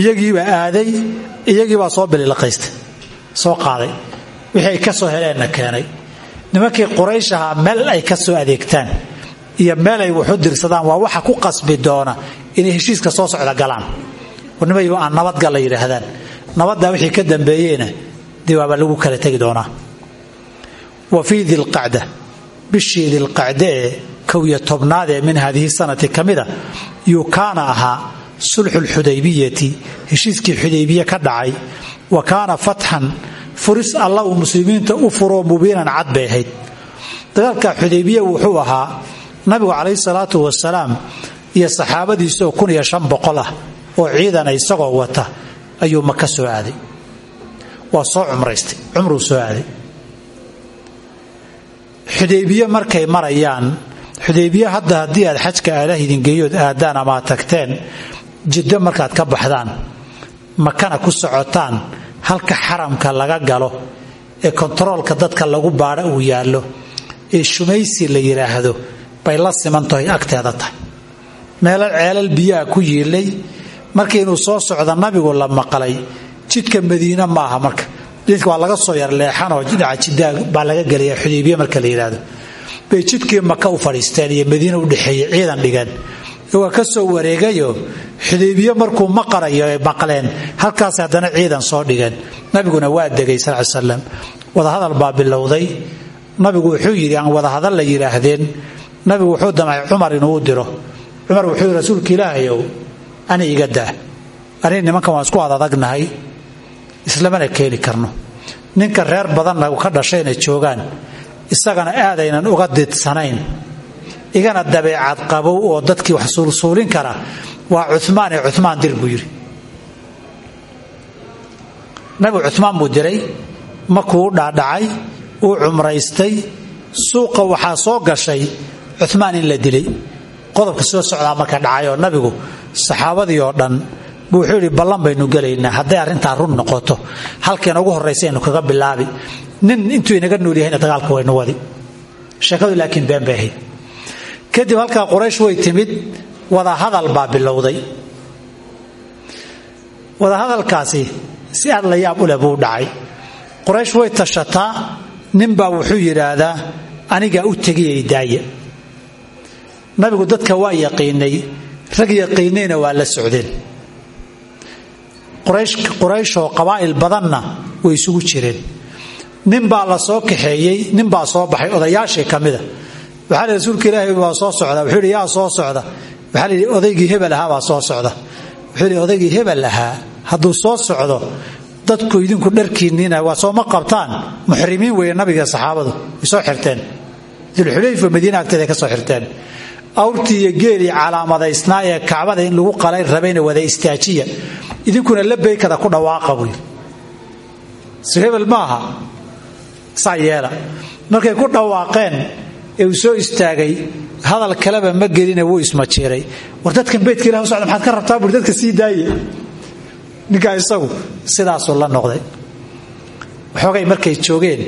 iyagiibaa aaday iyagiibaa soo bililaqaystay soo qaaday. Wixii ka soo heleenna keenay nimankii quraysh ahaa meel ay ka soo adeegtaan iyo meel ay waxu dirsadaan waa waxa ku qasbi doona inay heshiiska soo socda galaan. Nimayu aan nabadgal la yidhaahdaan. Nabaddaa wixii ka dambeeyeyna dee lagu kala tegi doonaa wa fii dilqacda bishii dilqacde ee tobnaad ee min haadihi sanati ka mida yuu kaana ahaa sulxu lxudaybiyati heshiiskii xudaybiye ka dhacay wa kaana fatxan furis alla uu muslimiinta u furoo mubiinan cad bay ahayd. Dagaalka xudaybiye wuxuu ahaa nabigu calayhi salaatu wasalaam iyo saxaabadiisa oo kun iyo ah oo ciidana isagoo wata ayuu maka soo aaday. Waa soo cumraystay cumruu soo aaday. Xudaybiye markay marayaan xudaybiye hadda haddii aad xajka aalah idingeeyood aadaan ama tagteen jiddo markaad ka baxdaan makana ku socotaan halka xaramka laga galo ee kontaroolka dadka lagu baadha uu yaallo ee shumaysi la yidhaahdo bay la simantahay agteeda tahay. Meelal ceelal biyaha ku yiilay markii inuu soo socda nabigu la maqlay jidka madiine ma aha marka. Jidka waa laga soo yarleexanoo dhinaca jiddaa baa laga gelaya xudaybiye marka la yidhaahdo bay jidkii maka u fadhiisteen iyo madiine u dhexeeyey ciidan dhigeen waa ka soo wareegayo xudaybiye markuu maqarayo ay maqleen. Halkaas haddana ciidan soo dhigeen. Nabiguna waa degay sal ly slam wadahadal baa bilowday. Nabigu wuxuu yidhi aan wadahadal la yidhaahdeen. Nabigu wuxuu damcay cumar inuu diro. Cumar wuxuu yidhi rasuulka ilaahayow ani iga daa. Ani nimankan waan isku adadagnahay islamana keeni karno. Ninka reer badanna ka dhashayna joogaan. Isagana aadaynan uga didsanayn igana dabeecad qabow oo dadkii wax suulsuulin kara waa cumaan ee cumaan dir buu yidhi. Nabigu cumaan buu dhaadhacay uu cumraystay suuqa waxaa soo gashay cumaan in la dilay. Qodobka soo socdaa marka dhacay oo nabigu saxaabadii oo dhan buu wuxuu yidhi ballan baynu gelaynaa hadday arrintaa run noqoto halkeena ugu horraysa kaga bilaabi nin intuu inaga nool yahayna dagaalka waynu wadi. Sheekadu laakiin been bay kadib halkaa quraysh way timid wadahadal baa bilowday. Wadahadalkaasi si aad la yaab u leh buu dhacay. Quraysh way tashataa ninbaa wuxuu yidhaahdaa anigaa u tegiyay daaya nabigu dadka waa yaqiinay rag yaqiinayna waa la socdeen. Qurayshoo qabaa'il badanna way isugu jireen. Ninbaa la soo kaxeeyey ninbaa soo baxay odayaashii ka mida waxaa lihi rasuulka ilaahay baa soo socda. Wuxuu yidhi soo socda. Waxaa layidhi odaygii hebel ahaa baa soo socda. Wuxuu yidhi odaygii hebel ahaa hadduu soo socdo dadku idinku dharkiinniina waa sooma qabtaan. Muxrimiin weeye nabiga saxaabadu. Way soo xirteen. Dulxulayfa madiina agteeda ka soo xirteen. Awrtii iyo geelii calaamadaysnaa ee kacbada in lagu qalay rabayna wada istaajiya. Idinkuna labeykada ku dhawaaqa buy maaha saa markay ku dhawaaqeen ee uu soo istaagay hadal kaleba ma gelina wuu ismajiiray war dadkan beydka ilah socda maxaad ka rabtaa buuri dadka daaye? Ninkaa isagu sidaasuu la noqday. Waxoogay markay joogeen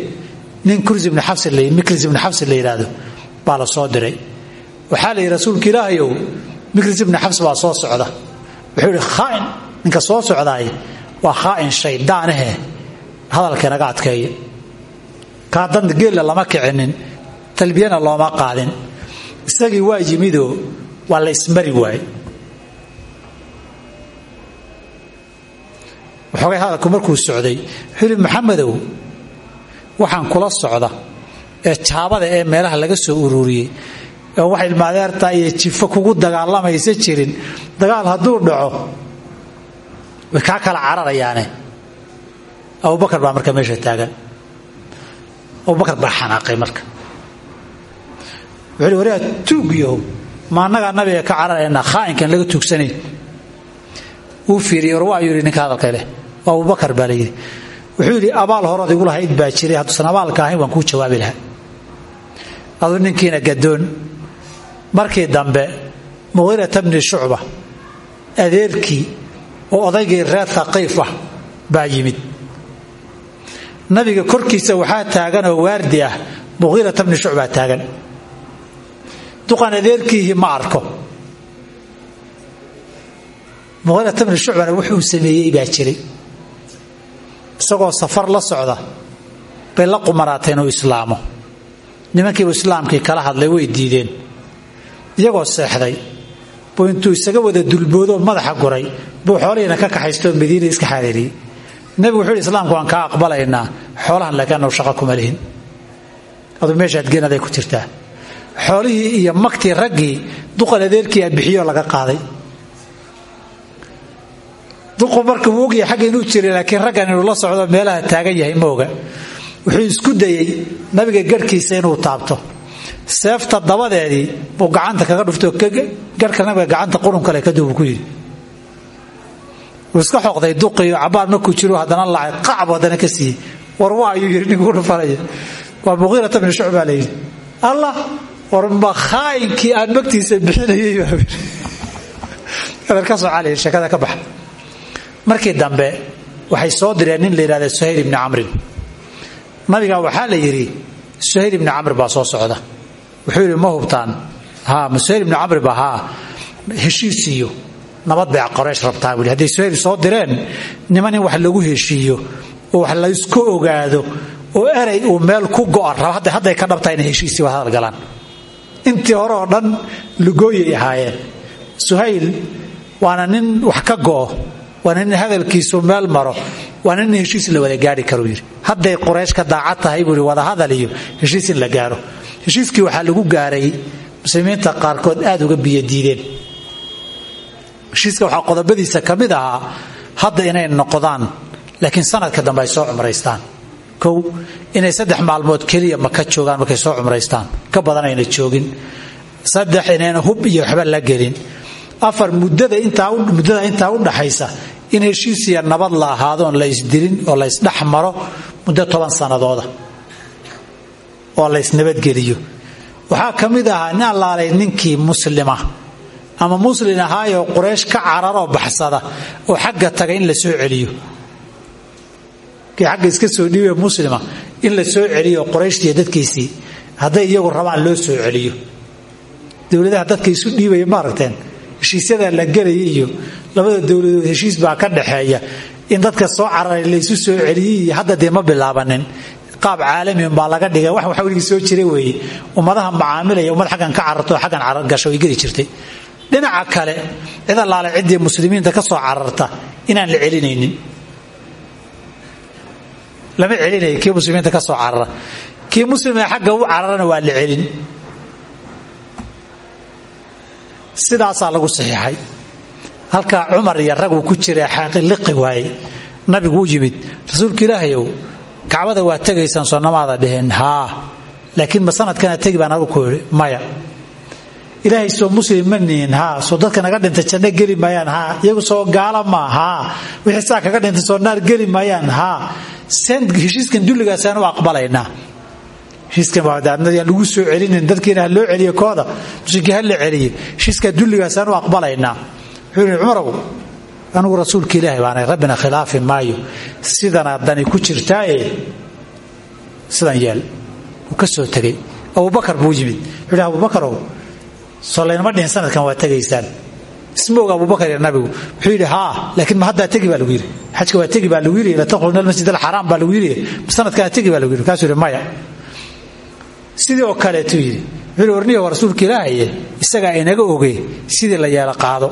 nin mikris ibni xabsi la yidhaahdo baa la soo diray. Waxaa la yidhi rasuulka ilaahayow mikris ibni xabs baa soo socda. Wuxuu yidhi khaa'in ninka soo socdaay waa khaa'in shaydaanahe hadalka naga adkeeya kaa dan geella lama kicinin talbiyana looma qaadin. Isagii waa yimidoo waa la ismari waaye waxoogay hadalku markuu socday wuxuu yidhi maxamedow waxaan kula socda ee jaabada ee meelaha laga soo ururiyey. Oo wax ilmaadeertaa iyo jifo kugu dagaalamaysa jirin. Dagaal hadduu dhaco way kaa kala cararayaane. Abubakar baa marka meesha taagan. Abubakar baa xanaaqay marka waraa tuugyahow ma annagaa nabiga ka cararaynaa khaa'inkan laga tuugsanayn. Wuu fiiriyey waa yidhi ninka hadalka leh. Waa abubakar baa wuxuu yidhi abaal horood igu lahayd baa jiray hadduusan abaalka ahayn waan kuu jawaabi lahaa. Aduu ninkiina gadoon markii dambe muqiirata bni shucba adeerkii oo odaygii reer taqiif ah baa yimid. Nabiga korkiisa waxaa taagan oo waardi ah muqiirata bni shucbaa taagan duqan adeerkiihi ma arko. Muqiirata bni shucbana wuxuu sameeyey baa jiray. Isagoo safar la socda bay la qumanaateen inuu islaamo nimankiibu islaamkii kala hadlay way diideen. Iyagoo seexday buu intuu isaga wada dulboodoo madaxa guray buu xoolihiina ka kaxaystoo madiina iska xaareeriyey nebigu wuxuu yidhi islaamku waan kaa aqbalaynaa xoolahan laakiin annagu shaqo kuma lihin. Aduu meeshaad geenaday ku jirtaa xoolihii iyo magtii raggii a bixiyoo laga qaaday. Duqu marka wuu ogyahay xagga jiray laakiin raggan inuu la socdo meelaha taagan yahay ma oga. Wuxuu isku dayey nabiga garhkiisa inuu taabto. Seefta dabadeedii buu gacanta kaga dhuftoo garhka nabiga gacanta qurunkale kadib uu ku yidhi. Iska xoqday duqiyo cabaar markuu jiro haddana lacay qacbu haddana ka siiyey. War waa ayuu yidhi ninkuu waa muqiirata bni shucbaa la allah war ma khaayinkii aan magtiisa bixinayay baa ka baxa markii dambe waxay soo direen nin la yidhahda suhayl ibni camrin. Nabiga waxaa la yidhi suhayl ibni camr baa soo socda. Wuxuu yidhi ma hubtaan. Ma suhayl ibni camri ba haa heshiisiiyo nabad bay qoraysh rabtaa. Buui hadday suhayl soo direen niman wax lagu heshiiyo oo wax laysku ogaado oo erey uu meel ku go'an raba hadday ka dhabtahay inay heshiisii wada hadal galaan intii hore oo dhan lugooyay ahaayeen. Suhayl waana nin wax ka go'o waana nin hadalkiisu meel maro waana nin heshiis la wada gaari karuu yidhi. Hadday quraysh ka daacad tahay buu yidhi wada hadal iyo heshiis in la gaaro. Heshiiskii waxaa lagu gaaray muslimiinta qaarkood aad uga biyodiideen heshiiska waxaa qodobadiisa ka mid ahaa hadda inay noqdaan laakiin sanadka dambe ay soo cumraystaan kow inay saddex maalmood keliya maka joogaan markay soo cumraystaan. Ka badan ayna joogin. Saddex inayna hub iyo waxba la gelin. Afar muddada intaa u dhaxaysa in heshiisiya nabad la ahaadoon la isdirin oo la ysdhex muddo toban sannadooda oo la ysnabadgeliyo waxaa ka mid ahaa nin allaalay ninkii muslima. Ama muslin ahaayoo quraysh ka cararoo baxsada oo xagga taga in la soo celiyo kii xagga iska soo dhiibe muslima in la soo celiyo qurayshtiiyo dadkiisii hadday iyagu rabaan loo soo celiyo. Dowladaha dadka isu dhiibaya maaragteen la gelaya iyo labada dowladood heshiis baa ka dhaxeeya. In dadka soo cararay laysu soo celiyey hadda dee bilaabanin. Qaab caalamiun baa laga dhigay. Wax waxa weligii soo jira weeye. Ummadaha macaamilaya ummad xaggan ka cararto oo xaggan gasho way geli jirtay. Dhinaca kale cid allaale ciddii muslimiinta ka soo cararta inaan la celinaynin lama celinayo kii muslimiinta ka soo carara. Kii muslimee xagga u cararana waa la celin. Sidaasaa lagu saxiixay. Halkaa cumar iyo rag uu ku jira liqi waayey nabigu u yimid rasuulka ilaahayow kacbada waa tegaysaan soonnamaada dheheen. Haa. Laakiin ma sanadkana tegi baan agu ku maya ilaahay soo muslim ma nihin haa soo dadka naga dhintay janno geli maayaan haa iyagu soo gaala maa haa wixii saa kaga dhintay soo naar geli maayaan haa seen heshiiskan dulligaasaan u aqbalaynaa lagu soo celinin dadkiina ha loo celiyo kooda mushinkii ha la celiyo. Heshiiskaa dulligaasaan u aqbalaynaa wuxuu yidhi cumarow anigu rasuulka ilaahay baanay rabbina khilaafi maayo. Sidana dani ku jirtaaye? Sidan yeel wuu ka soo abubakar buu yimid. Wuxuu yidhi soo laynama dhihin sanadkan waa tegaysaan. Isma oga abubakar iyo nabigu wuxuu yidhi haa laakiin ma haddaa tegi baa lagu yidhi. Xajka waa tegi baa lagu yidhi latadkhuluna almasjid alxaraam baa lagu yidhi ma sanadkana tegi baa lagu yidhi. Markaasuu yidhi maya. Sidii oo kaleetuu yidhi wuxuu yidhi warniyo waa rasuulka ilaahaye isagaa inaga oge sidii la yeelo qaado.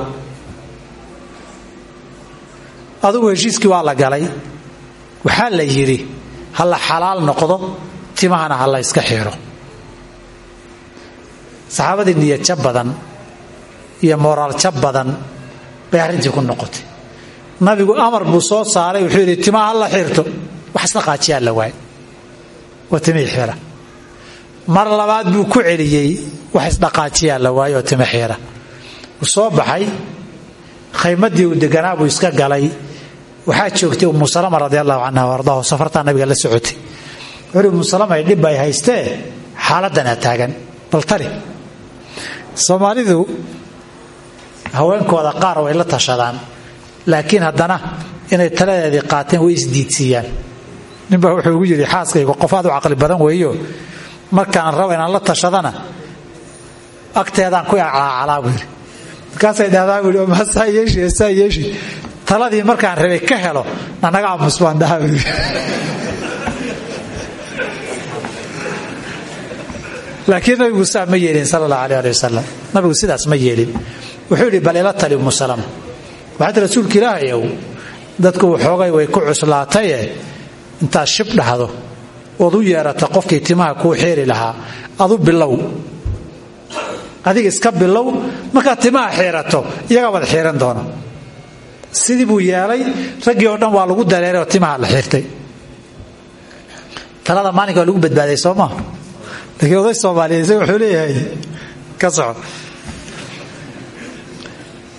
Adugu heshiiskii waa la galay. Waxaa la yidhi ha la noqdo timahana ha la yska xiiro saxaabadii niyadjab badan iyo mooraaljab badan bay arrintii ku noqotay. Nabigu amar buu soo saaray wuxuu yidhi timaha ha la xiirto wax isla qaajiyaa la waay. Waa timihii xiira mar labaad buu ku celiyey wax isdhaqaajiyaa la waayo oo timo xiira wuu soo baxay khaymadii uu deganaa buu iska galay. Waxaa joogtay umu salama radi allahu canha safartaa nabiga la socotay. Wuxuuhi umu salama haystee? Xaaladdanaa taagan. Bal tali soomaalidu haweenkooda qaar way la tashadaan laakiin haddana inay taladeedii qaateen way isdiidsiiyaan ninbaa wuxuu ugu yidhi xaaskaygu qof aad u caqli badan weeyo. Markaan rabo inaan la tashadana agteedaan ku calacalaa buu yidhi. Markaasay dhahdaa buu yidhi taladii markaan rabay ka helo nanaga aamus baan dhahaa laakiin nabigu saa ma yeelin sala allahu aleh ali wasalam nabigu sidaas ma yeelin. Wuxuu yidhi bal ila tali umu salama waxaad rasuulka ilaahayow dadku waxoogay way ku cuslaataye intaad shib dhahdo. Ood u yeerata qofkii timaha kuu xeeri lahaa adu bilow. Adiga iska bilow markaad timaha xiirato iyagaa wada xiiran doona. Sidii buu yeelay raggii oo dhan waa lagu dareeray oo timaha la xirtay. Talada maalinka waa lagu badbaaday soo maa laakiin oday soomaaliyeed isaga wuxuu leeyahay ka soco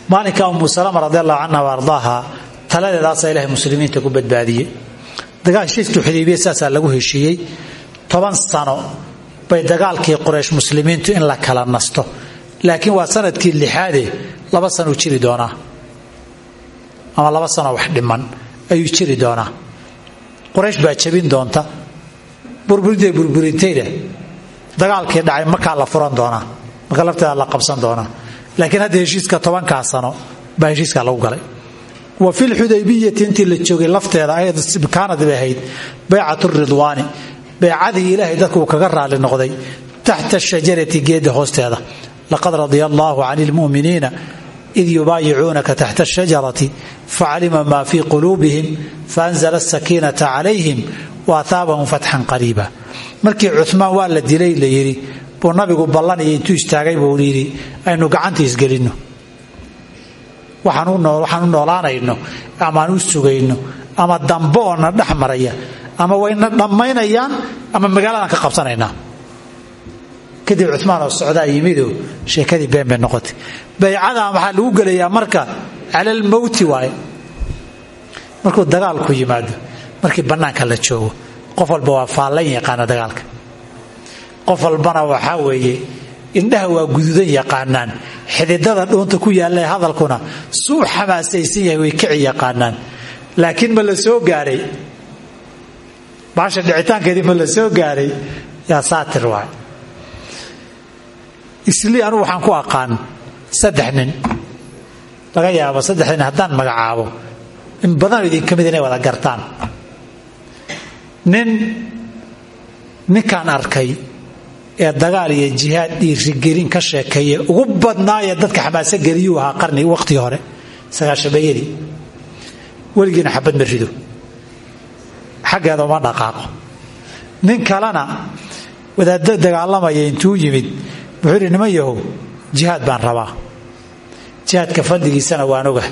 maalinka umu salama radi allahu canha wa ardaaha taladeedaasaa ilahay muslimiinta ku badbaadiyey dagaal heshiiskii xudaybiya saasaa lagu heshiiyey toban sano bay dagaalkii quraysh muslimiintu in la kala nasto. Laakiin waa sannadkii lixaade laba sanuu jiri doonaa. Ama laba sanoo wax dhiman ayuu jiri doonaa. Quraysh baa jabin doonta. Burburintay burburintayna dagaalkii dhacay markaa la furan doonaa. Marka lafteeda la qabsan doonaa. Laakiin hadda heshiiska tobankaa sano baa heshiiska lagu galay. Wa fi lxudaybiyati intii la joogay lafteeda kaanad bay ahayd baycat ridwaani. Baycadii ilaahay kaga raali noqday taxta shajarati geedda hoosteeda. Laqad radia allaahu can id yubaayicuunaka taxta ashajarati facalima maa fii quluubihim faanzla asakiinata calayhim waahaabahum fatxan qariiba. Markii cumaan waa la dilay la yidhi buu nabigu ballanaya intuu istaagay buu yidhi aynu gacantiisgelinno waxaan u noolaanayno amaan u sugayno ama dambe oo na dhex maraya ama wayna dhammaynayaan ama magaaladan ka qabsanaynaa. Kadib cumaan oo socdaa yimidoo sheekadii been bay noqotay. Baycadan waxaa lagu gelayaa marka cala almowti waaye. Markuu dagaalku yimaado markii bannaanka la joogo qof walba waa faallan yaqaana dagaalka. Qof walbana waxaa weeye indhaha waa guduudan yaqaanaan. Xididada dhuunta ku yaalla hadalkuna suu xamaasaysan yahay way kici yaqaanaan. Laakiin ma la soo gaaray. Baasha dhicitaankeedii ma la soo gaaray. Yaa saatir waay. Islii anugu waxaan ku aqaan saddex nin. Laga yaabo saddex nin haddaan magacaabo. In badanoo idinka mid inay wada gartaan nin ninkaan arkay ee dagaal iyo jihaad dhiirigelin ka sheekeeye ugu badnaayee dadka xamaaso geliyuu ahaa qarni waqhtii hore sagaashabeeyadii weligiina xabad ma rido. Xaggeeda uma dhaqaaqo. Nin kalena wadaaddo dagaalamaya intuu yimid wuxuu idhi niman yahow jihaad baan rabaa. Jihaadka fadligiisana waan oga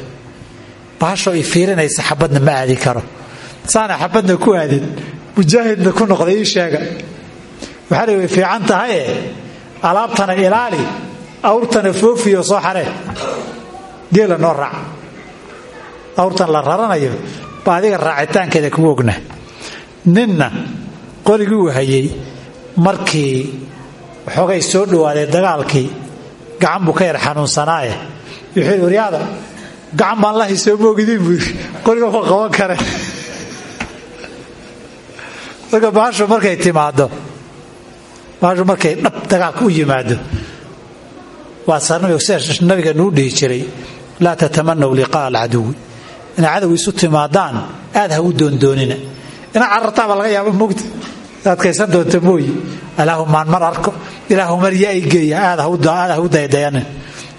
baashoo i fiirinaysa xabadna ma aadi karo. Saana xabadna ku aadin mujaahidna ku noqday ii sheega. Waxaa way fiican tahaye alaabtana ilaali awrtana foofiyo soo xaree geela noo raac? Awrtan la raranayo ba adiga raacitaankeeda kugu ogna. Ninna qorigii uu markii waxoogay soo dhowaaday dagaalkii gacan buu ka yar xanuunsanaaye. Wuxuu waryaada gacan baan la haysoo moogidin buu qoriga ma qaban kare marka baashu markay timaado baashu markay dhab dagaalka u yimaado waa sida nabiga nuu dhihi jiray laa tatamanaw liqaa alcaduwi inay cadow isu timaadaan aad ha u doondoonina ina carartaabaa laga yaaba mogta adkaysan doonta mooyi ilaahu maan mar arko ilaahu mar yaa geeya aad ha u daydayanin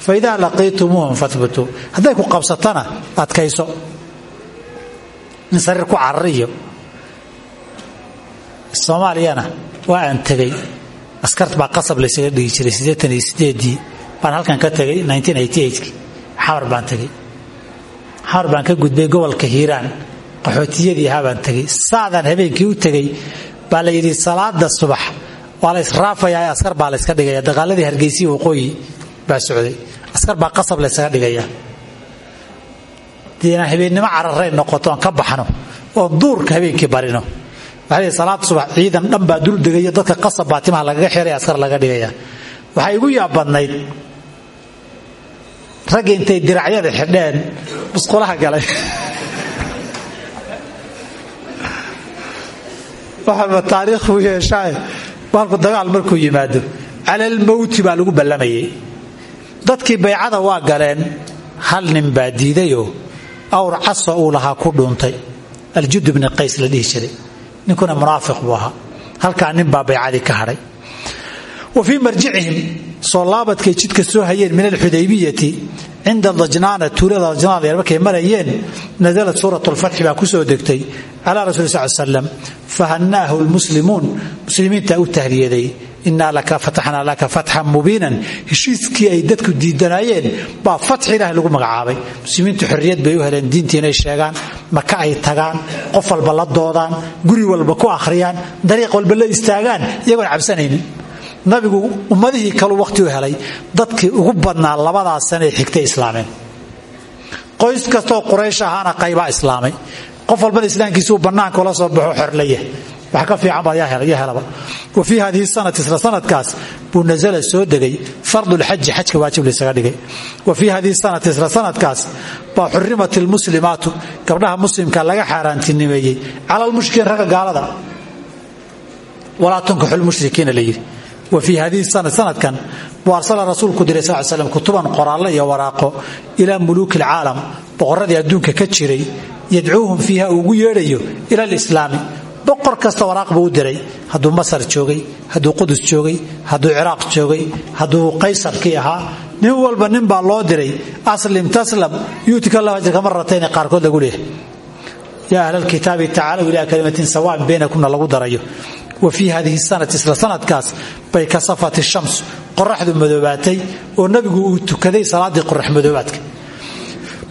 fa idaa laqiitumuuhum fahbutuu hadday ku qabsatana adkayso nin sariir ku carariyo soomaaliyana waa aan tegay askart baa qasab laysaga dhigi jiray siddeetan iyo sideedii baan halkan ka tegay nineteen eighty eightkii. Xamar baan tegay xamar baan ka gudbay gobolka hiiraan. Qaxootiyadii ahaa baan tegay habeenkii u tegay baa la yidhi salaada subax. Waa la israafayaa askar baa layska dhigaya. Dagaaladii hargeysiya waqooyi baa socday. Askar baa qasab laysaga dhigaya. Diinaan habeennimo cararay noqoto ka baxno oon duurka habeenkii barino salaad subax ciidan dhan baa dul degaya dadka qasab baa timaha lagaga askar laga dhigaya. Waxaa igu yaabadnayd. Ragga intay diracyada xidheen musqulaha galay. Waxaba taariikh u yeeshaa baalku dagaal markuu yimaado. Calalmowti baa lagu ballamayay. Dadkii baycada waa galeen hal nin baa diidayoo awr caso uu lahaa ku dhuuntay aljud bni qays la dhihi jiray ninkuna munaafiq buu ahaa. Halkaa nin baa baycadii ka hadhay wa fii marjicihim soo laabadkay jidka soo hayeen min alxudaybiyati cinda dajnaana tuulada dajnaan markay marayeen nasalat suurat lfatxi baa ku soo degtay calaa rasuli sal slam fahanaahu lmuslimuun muslimiintaa u tahliyaday inaa laka fataxnaa laka fatxan mubiinan heshiiskii ay dadku diidanaayeen baa fatxi ilahay lagu magacaabay. Muslimiintu xorriyad bay u heleen diintii inay sheegaan maka ay tagaan qof walba la doodaan guri walba ku akhriyaan dariiq walba la istaagaan iyagoon cabsanaynin. Nabigu ummadihii kalu wakhti u helay dadkii ugu badnaa labadaas sanee xigtay islaameen. Qoys kastooo quraysh ahaana qaybaa islaamay. Qof walbana islaamkiisuu bannaanka ula soo baxo xorlaya wax ka fiican baa ya helaba. Wa fii hadihi sanati isla sanadkaas buu nasala soo degay. Fardulxaji xajka waajib laysaga dhigay. Wa fii hadihi sanati isla sanadkaas baa xurimat ilmuslimaatu gabdhaha muslimka laga xaaraantinimeeyey. Cala lmushrikiin ragga gaalada. Walaa tunkaxu lmushrikiina la yidhi. Wa fii hadihi sanad sanadkan buu arsala rasuulku diray sal kutuban qoraallo iyo waraaqo ilaa muluuki alcaalam boqorradii adduunka ka jiray yadcuuhum fiiha uu ugu yeedhayo ila alislaami boqor kasta waraaq buu u diray. Hadduu masar joogay hadduu qudus joogay hadduu ciraaq joogay hadduu qaysarkii ahaa nin walba nin baa loo diray. Aslim taslam yuutika allahu ajrka maratayni qaarkood lagu leeyahay. Yaa ahla alkitaabi tacaalow ilaa kalimatin sawaan baynakumna lagu darayo. Wa fii hadihi sanati isla bay kasafat shamsu qoraxdu oo nabigu uu tukaday salaaddii qorax madoobaadka.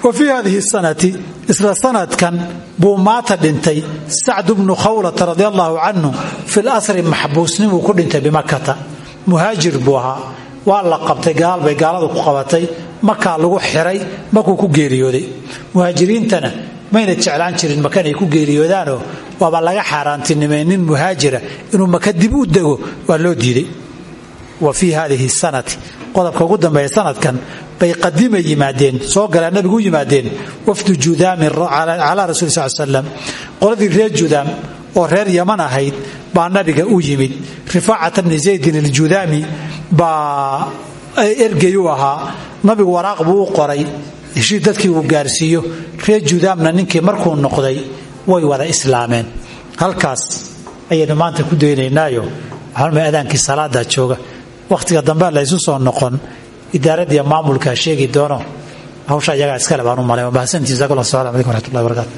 Wa fii hadihi sanati isla sanadkan buu maata dhintay sacdu bnu khawlata radi allahu canhu fi lasri maxbuusnimuu ku dhintay bimakata muhaajir buu ahaa. Waa la qabtay gaal bay gaaladu ku qabatay. Makaa lagu xiray makuu ku geeriyooday. Muhaajiriintana mayna jeclaan jirin maka inay ku geeriyoodaanoo waaba laga xaaraantinimay nin muhaajira inuu maka dib u dego waa loo diiday wa fii hadihi sanati. Qodobka ugu dambeeya sanadkan bay qadima yimaadeen soo galaa nabigu yimaadeen wafdu judaamin calaa rasuli sal slam qoladii reer judaam oo reer yaman ahayd baa nabiga u yimid. Rifaacata bni zaydin aljudaami baa ergey u ahaa. Nabigu waraaq buu qoray heshii dadkii uu gaarsiiyo. Reer judaamna ninkii markuu noqday way wada islaameen. Halkaas ayaynu maanta ku daynaynaayo. Waxaanuma adaankii salaada jooga. Wakhtiga dambe laysu soo noqon idaaradiiyo maamulkaa sheegi doono hawsha iyagaa iskale baan u malay mahadsantiin jazakum allah salaam alaikum waraxmatullahi wabarakatu